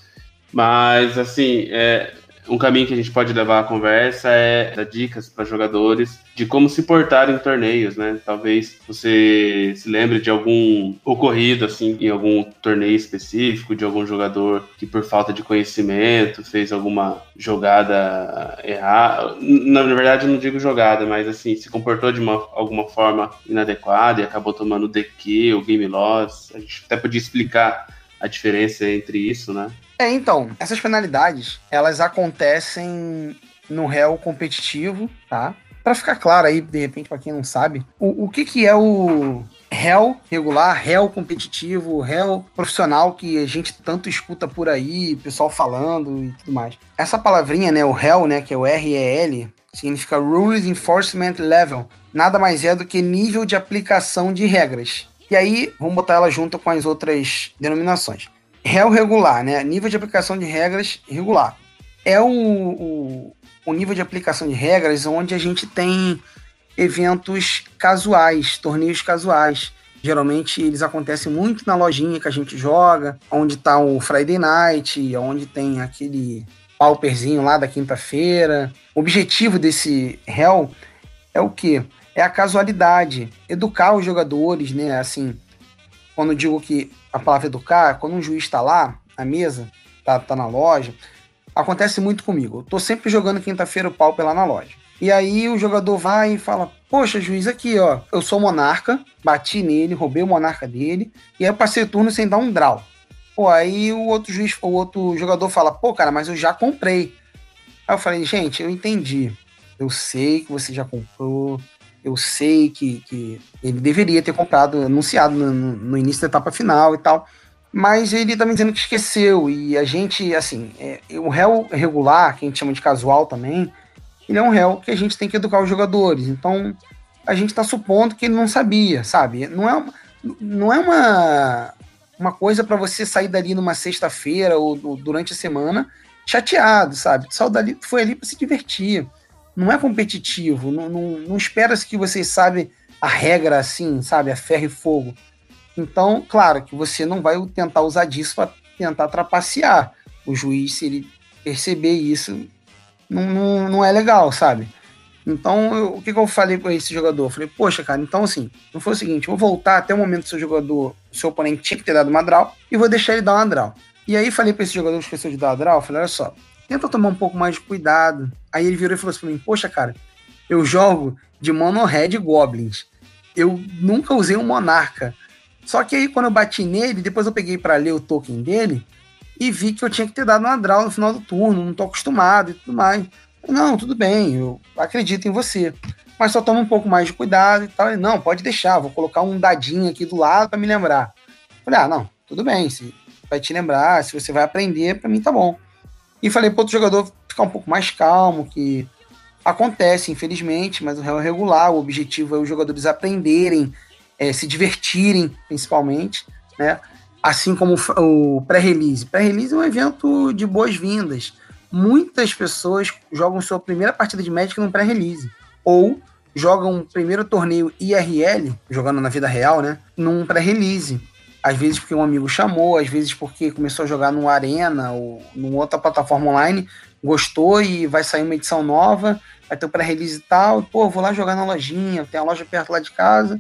mas assim, é, um caminho que a gente pode levar a conversa é dar dicas para jogadores de como se portar em torneios, né? Talvez você se lembre de algum ocorrido assim em algum torneio específico de algum jogador que por falta de conhecimento fez alguma jogada errada. Na verdade, eu não digo jogada, mas assim se comportou de uma, alguma forma inadequada e acabou tomando DQ ou game loss. A gente até podia explicar a diferença entre isso, né? É, então, essas penalidades, elas acontecem no réu competitivo, tá? Para ficar claro aí, de repente, para quem não sabe, o, o que, que é o réu regular, réu competitivo, réu profissional que a gente tanto escuta por aí, pessoal falando e tudo mais. Essa palavrinha, né, o réu, né, que é o REL, significa Rules Enforcement Level. Nada mais é do que nível de aplicação de regras. E aí, vamos botar ela junto com as outras denominações. Réu regular, né? Nível de aplicação de regras regular. É o, o, o nível de aplicação de regras onde a gente tem eventos casuais, torneios casuais. Geralmente eles acontecem muito na lojinha que a gente joga, onde tá o Friday Night, onde tem aquele pauperzinho lá da quinta-feira. O objetivo desse réu é o quê? É a casualidade, educar os jogadores, né? Assim, quando eu digo que a palavra educar, quando um juiz está lá, na mesa, tá, tá na loja, acontece muito comigo. Eu tô sempre jogando quinta-feira o pau pela na loja. E aí o jogador vai e fala: Poxa, juiz, aqui, ó, eu sou monarca, bati nele, roubei o monarca dele, e aí eu passei o turno sem dar um draw. Pô, aí o outro juiz, o outro jogador fala: Pô, cara, mas eu já comprei. Aí eu falei: Gente, eu entendi. Eu sei que você já comprou, eu sei que, que ele deveria ter comprado, anunciado no, no, início da etapa final e tal, mas ele tá me dizendo que esqueceu. E a gente, assim, é, o réu regular, que a gente chama de casual também, ele é um réu que a gente tem que educar os jogadores. Então, a gente tá supondo que ele não sabia, sabe? Não é, não é uma, uma coisa para você sair dali numa sexta-feira ou, ou durante a semana chateado, sabe? Saiu dali, foi ali para se divertir não é competitivo, não, não, não espera-se que vocês sabem a regra assim, sabe, a ferro e fogo. Então, claro que você não vai tentar usar disso para tentar trapacear. O juiz, se ele perceber isso, não, não, não é legal, sabe? Então, eu, o que, que, eu falei para esse jogador? Eu falei, poxa, cara, então assim, não foi o seguinte, vou voltar até o momento que seu jogador, seu oponente tinha que ter dado uma draw, e vou deixar ele dar uma draw. E aí falei para esse jogador que esqueceu de dar a draw, falei, olha só, tenta tomar um pouco mais de cuidado. Aí ele virou e falou assim pra mim, poxa, cara, eu jogo de Mono Red Goblins. Eu nunca usei um Monarca. Só que aí quando eu bati nele, depois eu peguei para ler o token dele e vi que eu tinha que ter dado uma draw no final do turno, não tô acostumado e tudo mais. Não, tudo bem, eu acredito em você. Mas só toma um pouco mais de cuidado e tal. E, não, pode deixar, vou colocar um dadinho aqui do lado para me lembrar. Falei, ah, não, tudo bem, se vai te lembrar, se você vai aprender, para mim tá bom. E falei pro outro jogador ficar um pouco mais calmo, que acontece, infelizmente, mas o réu é regular, o objetivo é os jogadores aprenderem, é, se divertirem, principalmente, né? Assim como o pré-release. Pré-release é um evento de boas-vindas. Muitas pessoas jogam sua primeira partida de Magic num pré-release. Ou jogam o primeiro torneio IRL, jogando na vida real, né? Num pré-release. Às vezes porque um amigo chamou, às vezes porque começou a jogar no Arena ou numa outra plataforma online, gostou e vai sair uma edição nova, vai ter o pré-release e tal, pô, vou lá jogar na lojinha, tem a loja perto lá de casa.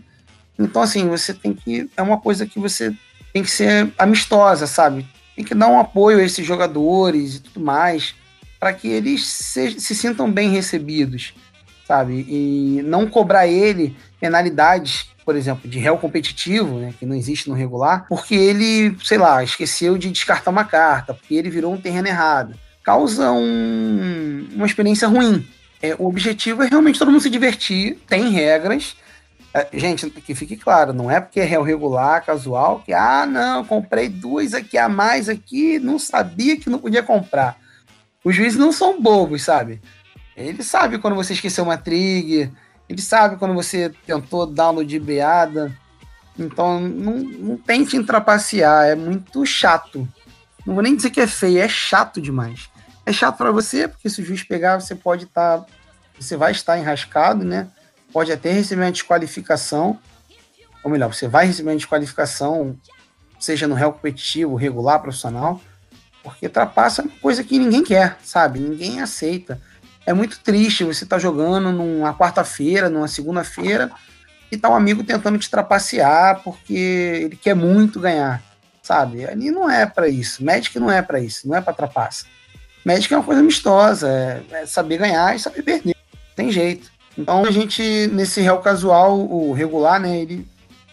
Então, assim, você tem que. É uma coisa que você tem que ser amistosa, sabe? Tem que dar um apoio a esses jogadores e tudo mais, para que eles se, se sintam bem recebidos, sabe? E não cobrar ele penalidades por exemplo, de réu competitivo, né, que não existe no regular, porque ele, sei lá, esqueceu de descartar uma carta, porque ele virou um terreno errado. Causa um, uma experiência ruim. É, o objetivo é realmente todo mundo se divertir, tem regras. É, gente, que fique claro, não é porque é réu regular, casual, que, ah, não, comprei duas aqui a mais aqui, não sabia que não podia comprar. Os juízes não são bobos, sabe? Ele sabe quando você esqueceu uma trigger, ele sabe quando você tentou download de beada. Então não, não tente trapacear, é muito chato. Não vou nem dizer que é feio, é chato demais. É chato para você, porque se o juiz pegar, você pode estar. Tá, você vai estar enrascado, né? Pode até receber uma desqualificação. Ou melhor, você vai receber uma desqualificação, seja no réu competitivo, regular, profissional, porque trapaça é uma coisa que ninguém quer, sabe? Ninguém aceita é muito triste você estar tá jogando numa quarta-feira, numa segunda-feira, e tá um amigo tentando te trapacear porque ele quer muito ganhar, sabe? Ali não é para isso. Magic não é para isso, não é para trapaça. Magic é uma coisa amistosa, é, é, saber ganhar e saber perder. Tem jeito. Então a gente, nesse réu casual, o regular, né, ele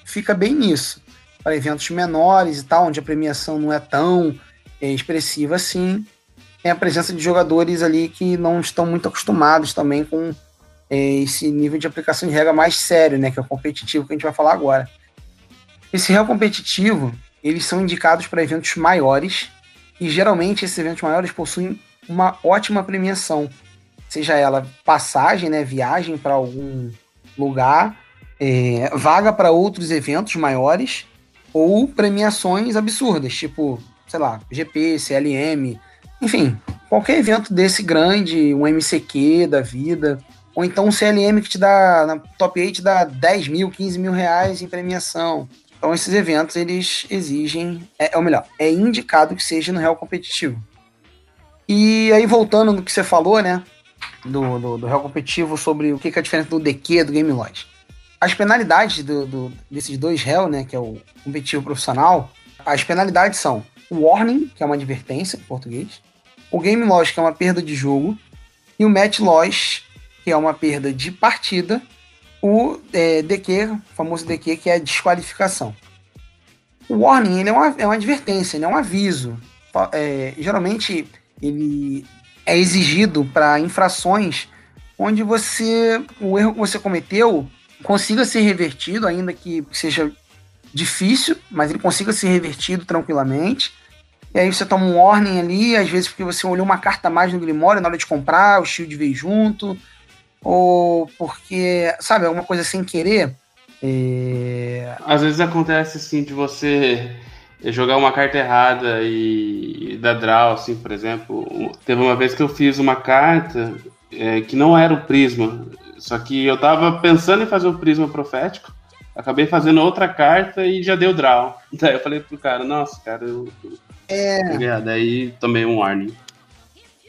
fica bem nisso. Para eventos menores e tal, onde a premiação não é tão é, expressiva assim tem a presença de jogadores ali que não estão muito acostumados também com é, esse nível de aplicação de regra mais sério, né, que é o competitivo que a gente vai falar agora. Esse real competitivo, eles são indicados para eventos maiores e geralmente esses eventos maiores possuem uma ótima premiação, seja ela passagem, né, viagem para algum lugar, é, vaga para outros eventos maiores ou premiações absurdas, tipo, sei lá, GP, CLM, enfim, qualquer evento desse grande, um MCQ da vida, ou então um CLM que te dá, na top 8, dá 10 mil, 15 mil reais em premiação. Então esses eventos, eles exigem, é, ou melhor, é indicado que seja no real competitivo. E aí voltando no que você falou, né, do, do, do real competitivo, sobre o que, que é a diferença do DQ do Game Lodge. As penalidades do, do, desses dois réu, né, que é o competitivo profissional, as penalidades são o warning, que é uma advertência em português, o game loss, que é uma perda de jogo, e o match loss, que é uma perda de partida, o é, DQ, o famoso DQ, que é a desqualificação. O warning ele é, uma, é uma advertência, ele é um aviso. É, geralmente ele é exigido para infrações onde você o erro que você cometeu consiga ser revertido, ainda que seja difícil, mas ele consiga ser revertido tranquilamente e aí você toma um warning ali, às vezes porque você olhou uma carta a mais no Grimório na hora de comprar, o shield veio junto, ou porque, sabe, alguma coisa sem querer. É... Às vezes acontece assim de você jogar uma carta errada e, dar draw, assim, por exemplo. Teve uma vez que eu fiz uma carta é, que não era o prisma, só que eu tava pensando em fazer o prisma profético, acabei fazendo outra carta e já deu draw. Daí eu falei pro cara, nossa, cara, eu, é. Daí tomei um warning.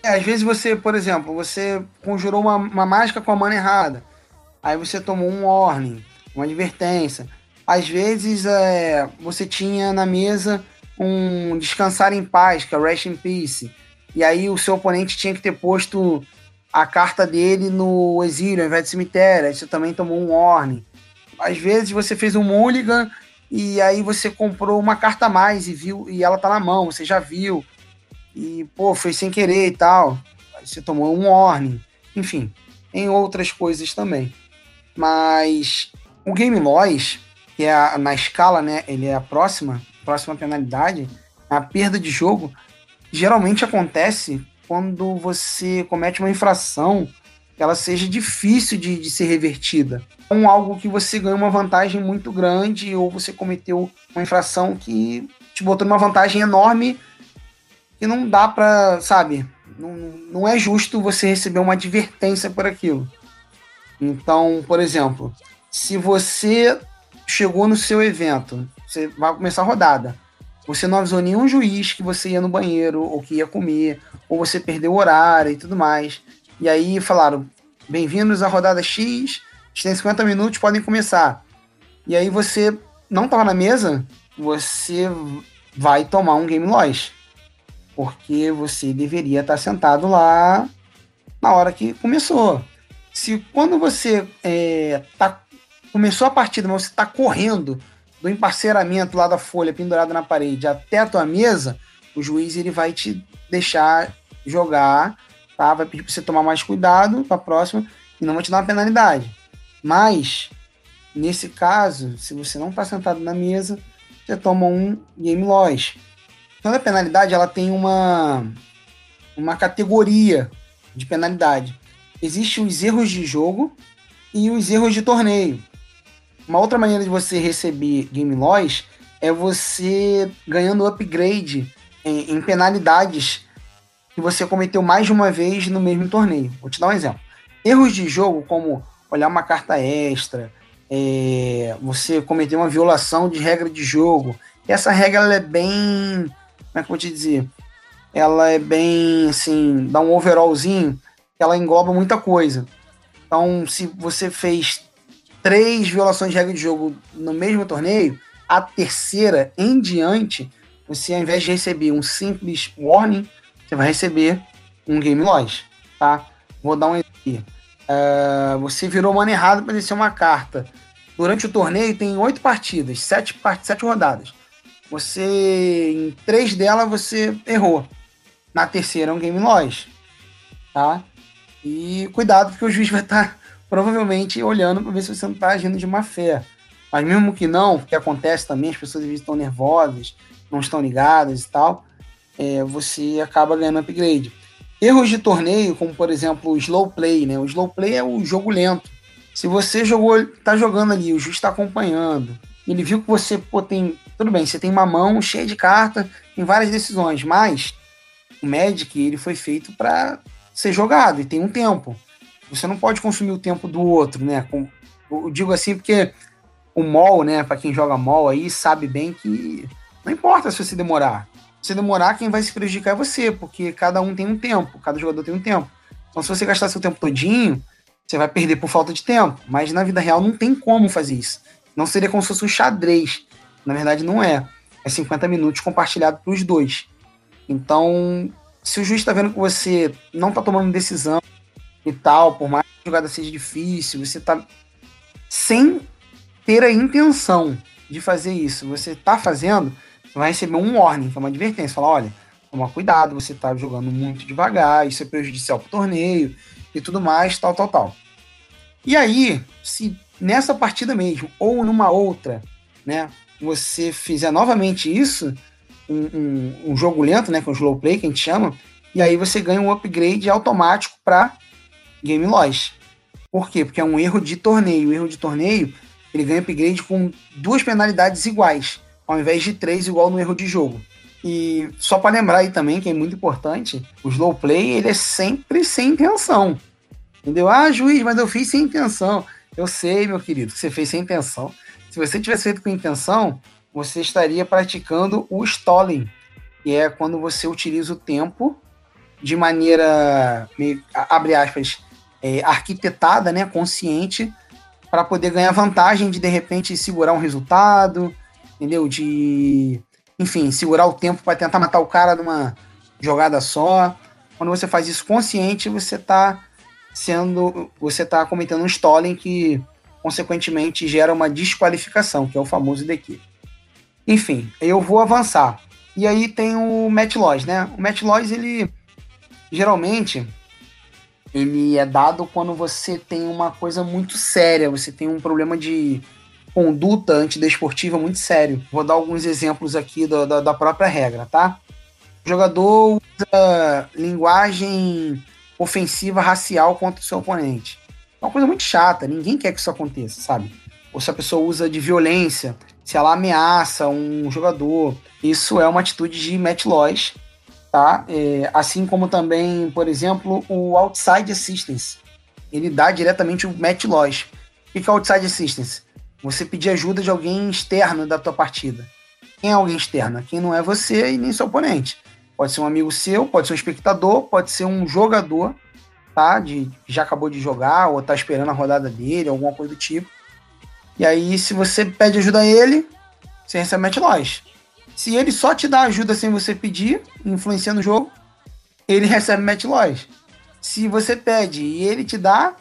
É, às vezes você, por exemplo, você conjurou uma, uma mágica com a mana errada. Aí você tomou um warning, uma advertência. Às vezes é, você tinha na mesa um descansar em paz, que é Rest in Peace. e aí o seu oponente tinha que ter posto a carta dele no exílio ao invés de cemitério, aí você também tomou um warning. Às vezes você fez um mulligan e aí você comprou uma carta a mais e viu e ela tá na mão, você já viu. E, pô, foi sem querer e tal. Você tomou um warning. Enfim, em outras coisas também. Mas o Game Loss, que é a, na escala, né, ele é a próxima, próxima penalidade, a perda de jogo, geralmente acontece quando você comete uma infração que ela seja difícil de, de ser revertida. Então, algo que você ganha uma vantagem muito grande ou você cometeu uma infração que te botou numa vantagem enorme que não dá para, sabe, não, não é justo você receber uma advertência por aquilo. Então, por exemplo, se você chegou no seu evento, você vai começar a rodada, você não avisou nenhum juiz que você ia no banheiro ou que ia comer, ou você perdeu o horário e tudo mais. E aí falaram: bem-vindos à rodada X, tem 50 minutos, podem começar. E aí você não estava na mesa, você vai tomar um game loss. Porque você deveria estar sentado lá na hora que começou. Se quando você é, tá, começou a partida, mas você está correndo do emparceiramento lá da folha pendurada na parede até a tua mesa, o juiz ele vai te deixar jogar, tá? Vai pedir para você tomar mais cuidado para a próxima e não vai te dar uma penalidade. Mas nesse caso, se você não está sentado na mesa, você toma um game loss. Então a penalidade ela tem uma uma categoria de penalidade. Existem os erros de jogo e os erros de torneio. Uma outra maneira de você receber game loss é você ganhando upgrade em, em penalidades que você cometeu mais de uma vez no mesmo torneio. Vou te dar um exemplo. Erros de jogo, como olhar uma carta extra, é, você cometer uma violação de regra de jogo. Essa regra é bem. Como é que eu vou te dizer? Ela é bem assim, dá um overallzinho, ela engloba muita coisa. Então, se você fez três violações de regra de jogo no mesmo torneio, a terceira em diante, você ao invés de receber um simples warning, você vai receber um game loss, tá? Vou dar um exemplo. Uh, você virou mano errado para descer uma carta. Durante o torneio tem oito partidas, sete, part sete rodadas. Você, em três delas, você errou. Na terceira é um game loss, tá? E cuidado, porque o juiz vai estar tá provavelmente olhando para ver se você não está agindo de má fé. Mas mesmo que não, porque acontece também, as pessoas às vezes estão nervosas, não estão ligadas e tal, é, você acaba ganhando upgrade. Erros de torneio, como por exemplo o slow play, né? O slow play é o jogo lento. Se você jogou, tá jogando ali, o juiz está acompanhando, ele viu que você pô, tem. Tudo bem, você tem uma mão cheia de carta, tem várias decisões, mas o Magic ele foi feito para ser jogado e tem um tempo. Você não pode consumir o tempo do outro, né? Eu digo assim porque o mol, né? Para quem joga mol aí, sabe bem que não importa se você demorar. Se demorar, quem vai se prejudicar é você, porque cada um tem um tempo, cada jogador tem um tempo. Então, se você gastar seu tempo todinho, você vai perder por falta de tempo. Mas na vida real não tem como fazer isso. Não seria como se fosse um xadrez. Na verdade, não é. É 50 minutos compartilhado para os dois. Então, se o juiz está vendo que você não está tomando decisão, e tal, por mais que a jogada seja difícil, você tá sem ter a intenção de fazer isso, você tá fazendo, você vai receber um warning, que é uma advertência, falar, olha, toma cuidado, você tá jogando muito devagar, isso é prejudicial pro torneio e tudo mais, tal, tal, tal. E aí, se nessa partida mesmo, ou numa outra, né, você fizer novamente isso, um, um, um jogo lento, né, com o slow play, que a gente chama, e aí você ganha um upgrade automático para game loss. Por quê? Porque é um erro de torneio. O erro de torneio, ele ganha upgrade com duas penalidades iguais, ao invés de três, igual no erro de jogo. E só para lembrar aí também, que é muito importante, o slow play, ele é sempre sem intenção. Entendeu? Ah, juiz, mas eu fiz sem intenção. Eu sei, meu querido, que você fez sem intenção. Se você tivesse feito com intenção, você estaria praticando o stalling, que é quando você utiliza o tempo de maneira, abre aspas, é, arquitetada, né, consciente, para poder ganhar vantagem de de repente segurar um resultado, entendeu? De, enfim, segurar o tempo para tentar matar o cara numa jogada só. Quando você faz isso consciente, você está sendo, você está cometendo um stalling que consequentemente gera uma desqualificação, que é o famoso DQ. Enfim, eu vou avançar. E aí tem o Match Loss, né? O Match Loss, ele geralmente ele é dado quando você tem uma coisa muito séria, você tem um problema de conduta antidesportiva muito sério. Vou dar alguns exemplos aqui da, da, da própria regra, tá? O jogador usa linguagem ofensiva racial contra o seu oponente. É uma coisa muito chata, ninguém quer que isso aconteça, sabe? Ou se a pessoa usa de violência, se ela ameaça um jogador, isso é uma atitude de match loss tá? É, assim como também, por exemplo, o outside assistance. Ele dá diretamente o match loss. O que é outside assistance? Você pedir ajuda de alguém externo da tua partida. Quem é alguém externo? Quem não é você e nem seu oponente. Pode ser um amigo seu, pode ser um espectador, pode ser um jogador, tá? De já acabou de jogar ou tá esperando a rodada dele, alguma coisa do tipo. E aí, se você pede ajuda a ele, você recebe match. Se ele só te dá ajuda sem você pedir, influenciando o jogo, ele recebe match loss. Se você pede e ele te dá,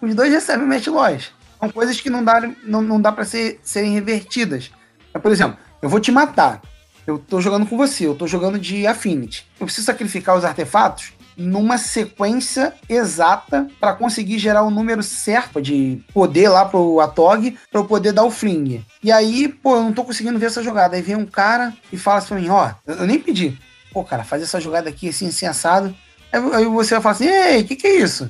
os dois recebem match loss. São coisas que não dá, não, não dá para ser, serem revertidas. Por exemplo, eu vou te matar. Eu tô jogando com você, eu tô jogando de Affinity. Eu preciso sacrificar os artefatos numa sequência exata para conseguir gerar o número certo de poder lá pro Atog para eu poder dar o fling. E aí, pô, eu não tô conseguindo ver essa jogada. Aí vem um cara e fala assim pra mim, ó, eu, nem pedi. Pô, cara, faz essa jogada aqui assim, assim, assado. Aí, aí você vai falar assim, ei, o que que é isso?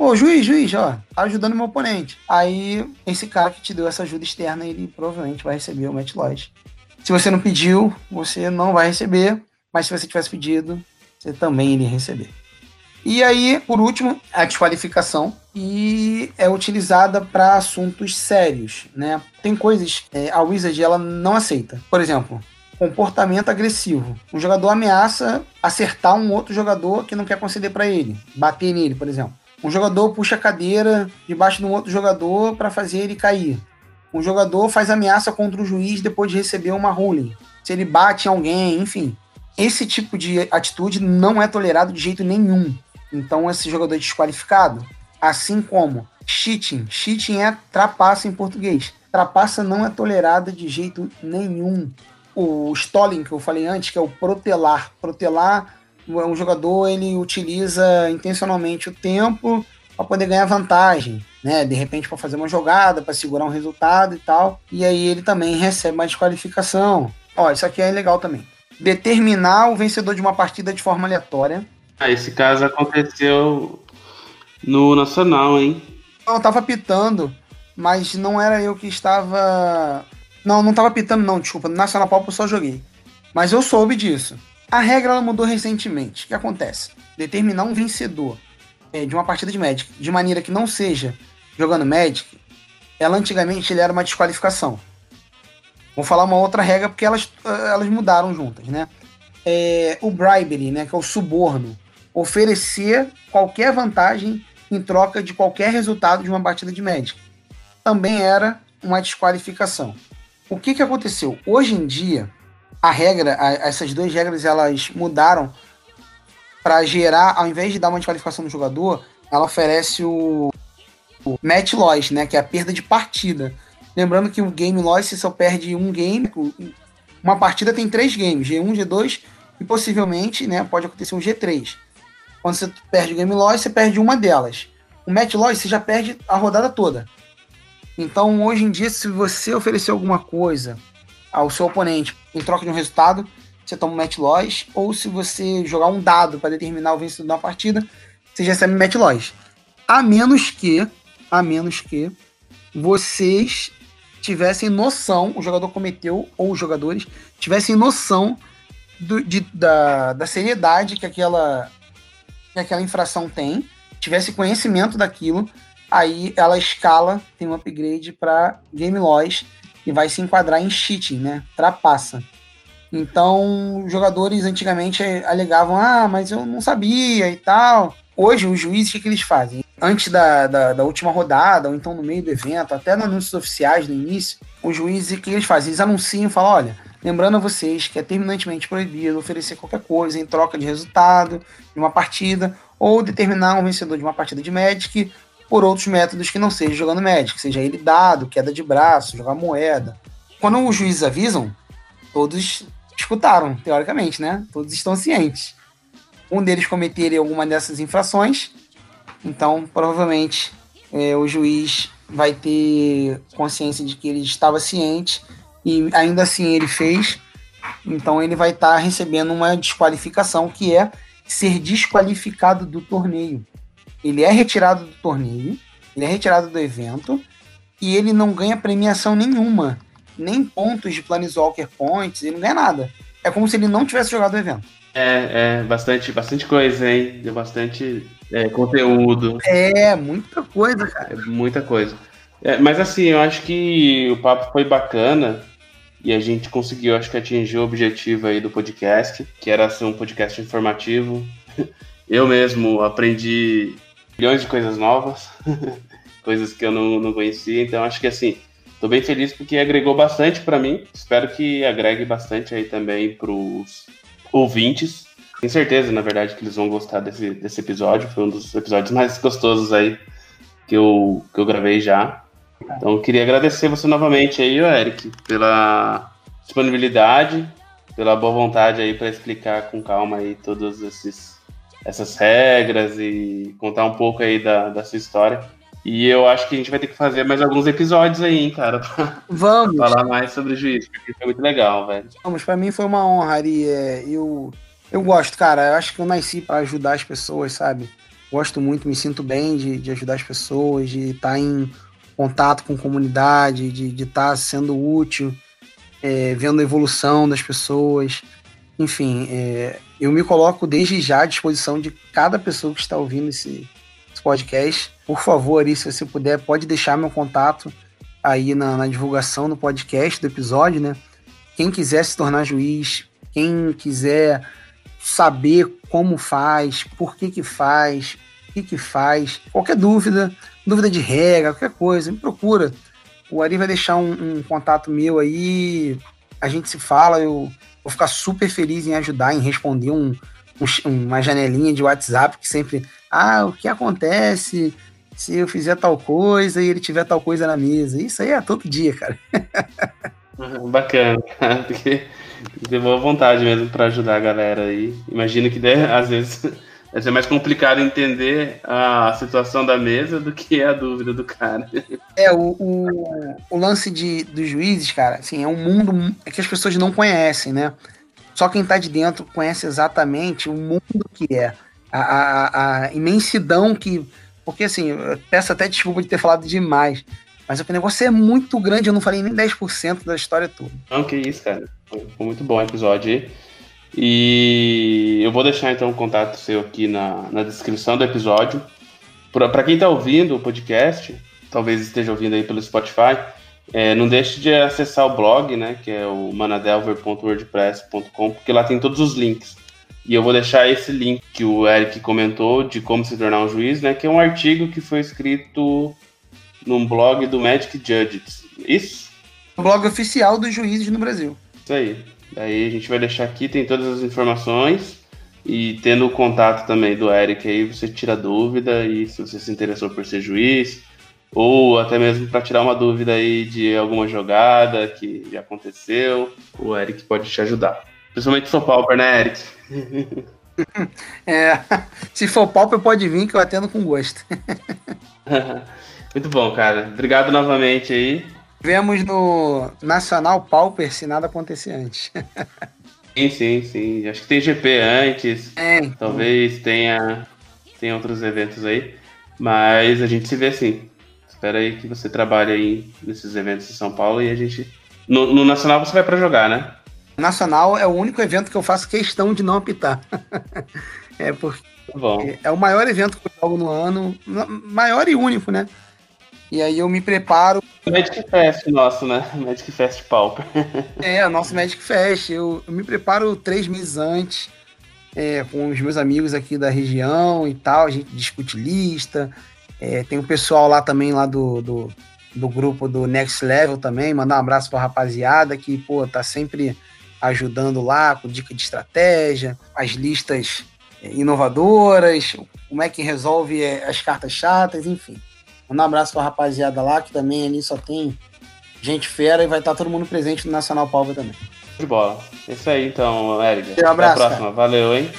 Ô, juiz, juiz, ó, tá ajudando meu oponente. Aí, esse cara que te deu essa ajuda externa, ele provavelmente vai receber o match loss. Se você não pediu, você não vai receber. Mas se você tivesse pedido, você também iria receber. E aí, por último, a desqualificação e é utilizada para assuntos sérios, né? Tem coisas é, a Wizard ela não aceita. Por exemplo, comportamento agressivo. Um jogador ameaça acertar um outro jogador que não quer conceder para ele, bater nele, por exemplo. Um jogador puxa a cadeira debaixo de um outro jogador para fazer ele cair. Um jogador faz ameaça contra o juiz depois de receber uma ruling. Se ele bate em alguém, enfim. Esse tipo de atitude não é tolerado de jeito nenhum. Então esse jogador é desqualificado. Assim como cheating. Cheating é trapaça em português. Trapaça não é tolerada de jeito nenhum. O stalling que eu falei antes, que é o protelar. Protelar um jogador ele utiliza intencionalmente o tempo para poder ganhar vantagem, né? De repente para fazer uma jogada, para segurar um resultado e tal. E aí ele também recebe uma desqualificação. Ó, isso aqui é legal também determinar o vencedor de uma partida de forma aleatória. Ah, esse caso aconteceu no Nacional, hein? Eu tava pitando, mas não era eu que estava. Não, não tava pitando, não, desculpa. No Nacional Pop eu só joguei. Mas eu soube disso. A regra ela mudou recentemente. O que acontece? Determinar um vencedor é, de uma partida de Magic de maneira que não seja jogando Magic, ela antigamente ele era uma desqualificação. Vou falar uma outra regra porque elas, eh, elas mudaram juntas, né? É, o bribery, né, que é o suborno, oferecer qualquer vantagem em troca de qualquer resultado de uma partida de Magic. Também era uma desqualificação. O que, que aconteceu? Hoje em dia, a regra, a, essas duas regras, elas mudaram para gerar, ao invés de dar uma desqualificação no jogador, ela oferece o, o match loss, né, que é a perda de partida. Lembrando que o game loss você só perde um game. Uma partida tem três games, G1, G2 e possivelmente né, pode acontecer um G3. Quando você perde o game loss, você perde uma delas. O match loss você já perde a rodada toda. Então, hoje em dia, se você oferecer alguma coisa ao seu oponente em troca de um resultado, você toma um match loss. Ou se você jogar um dado para determinar o vencedor da partida, você já recebe match loss. A menos que, a menos que vocês tivessem noção, o jogador cometeu, ou os jogadores, tivessem noção do, de, da, da seriedade que aquela, que aquela infração tem, tivesse conhecimento daquilo, aí ela escala, tem um upgrade para Game Loss e vai se enquadrar em cheating, né? Trapaça. Então, jogadores antigamente alegavam: ah, mas eu não sabia e tal. Hoje, os juízes, o que, que eles fazem? antes da, da, da, última rodada, ou então no meio do evento, até nos anúncios oficiais no início, os juízes, o que eles fazem? Eles anunciam e falam: olha, Lembrando a vocês que é terminantemente proibido oferecer qualquer coisa em troca de resultado de uma partida ou determinar um vencedor de uma partida de Magic por outros métodos que não seja jogando Magic, seja ele dado, queda de braço, jogar moeda. Quando os juízes avisam, todos escutaram, teoricamente, né? Todos estão cientes. Um deles cometeria alguma dessas infrações, então provavelmente é, o juiz vai ter consciência de que ele estava ciente e ainda assim ele fez, então ele vai estar tá recebendo uma desqualificação que é ser desqualificado do torneio. Ele é retirado do torneio, ele é retirado do evento e ele não ganha premiação nenhuma, nem pontos de Planeswalker Points, ele não ganha nada. É como se ele não tivesse jogado o evento. É, é, bastante, bastante coisa, hein? Deu bastante é, conteúdo. É, muita coisa, cara. É, muita coisa. É, mas assim, eu acho que o papo foi bacana e a gente conseguiu, acho que atingir o objetivo aí do podcast, que era ser um podcast informativo. Eu mesmo aprendi milhões de coisas novas, coisas que eu não, não conhecia, então acho que assim, tô bem feliz porque agregou bastante para mim. Espero que agregue bastante aí também pros ouvintes. Tenho certeza, na verdade, que eles vão gostar desse, desse episódio. Foi um dos episódios mais gostosos aí que eu, que eu gravei já. Então, queria agradecer você novamente aí, Eric, pela disponibilidade, pela boa vontade aí para explicar com calma aí todas esses, essas regras e contar um pouco aí da, da sua história. E eu acho que a gente vai ter que fazer mais alguns episódios aí, hein, cara, pra Vamos. falar mais sobre o juiz, porque foi muito legal, velho. Vamos, pra mim foi uma honra, Ari. É, eu, eu gosto, cara, eu acho que eu nasci para ajudar as pessoas, sabe? Gosto muito, me sinto bem de, de ajudar as pessoas, de estar tá em contato com comunidade, de estar tá sendo útil, é, vendo a evolução das pessoas. Enfim, é, eu me coloco desde já à disposição de cada pessoa que está ouvindo esse, esse podcast. Por favor, aí, se você puder, pode deixar meu contato aí na, na divulgação do podcast, do episódio, né? Quem quiser se tornar juiz, quem quiser saber como faz, por que que faz, o que que faz, qualquer dúvida, dúvida de regra, qualquer coisa, me procura. O Ari vai deixar um, um, contato meu aí, a gente se fala, eu vou ficar super feliz em ajudar, em responder um, um, uma janelinha de WhatsApp que sempre, ah, o que acontece se eu fizer tal coisa e ele tiver tal coisa na mesa? Isso aí é todo dia, cara. Bacana, porque tem boa vontade mesmo para ajudar a galera aí. Imagino que né, às vezes Vai ser mais complicado entender a situação da mesa do que a dúvida do cara. É, o, o, o lance de, dos juízes, cara, assim, é um mundo que as pessoas não conhecem, né? Só quem tá de dentro conhece exatamente o mundo que é. A, a, a imensidão que. Porque, assim, eu peço até desculpa de ter falado demais. Mas o negócio é muito grande, eu não falei nem 10% da história toda. Não, que isso, cara. Foi muito bom o episódio aí. E eu vou deixar então o contato seu aqui na, na descrição do episódio. Para quem está ouvindo o podcast, talvez esteja ouvindo aí pelo Spotify, é, não deixe de acessar o blog, né, que é o manadelver.wordpress.com, porque lá tem todos os links. E eu vou deixar esse link que o Eric comentou de como se tornar um juiz, né, que é um artigo que foi escrito num blog do Magic Judges. Isso? O blog oficial dos juízes no Brasil. Isso aí. Daí a gente vai deixar aqui, tem todas as informações. E tendo o contato também do Eric aí, você tira dúvida e se você se interessou por ser juiz, ou até mesmo para tirar uma dúvida aí de alguma jogada que já aconteceu, o Eric pode te ajudar. Principalmente se for pauper, né, Eric? é, se for pauper pode vir que eu atendo com gosto. Muito bom, cara. Obrigado novamente aí. Vemos no Nacional Pauper se nada acontecer antes. sim, sim, sim. Acho que tem GP antes. É. Talvez tenha, tenha outros eventos aí. Mas a gente se vê sim. Espera aí que você trabalhe aí nesses eventos em São Paulo e a gente. No, no Nacional você vai para jogar, né? Nacional é o único evento que eu faço questão de não apitar. é porque tá Bom. é o maior evento que eu jogo no ano, maior e único, né? E aí eu me preparo. Magic Fest nosso, né? Magic Fest Pauper. é, o nosso Magic Fest. Eu, eu me preparo três meses antes, é, com os meus amigos aqui da região e tal. A gente discute lista. É, tem o pessoal lá também, lá do, do, do, grupo do Next Level também. Mandar um abraço pra rapaziada que, pô, tá sempre ajudando lá com dica de estratégia, as listas é, inovadoras, como é que resolve é, as cartas chatas, enfim. Um abraço pra rapaziada lá, que também ali só tem gente fera e vai estar todo mundo presente no Nacional Palva também. De bola. Isso aí então, Eric. Um abraço. Até a próxima. Cara. Valeu, hein?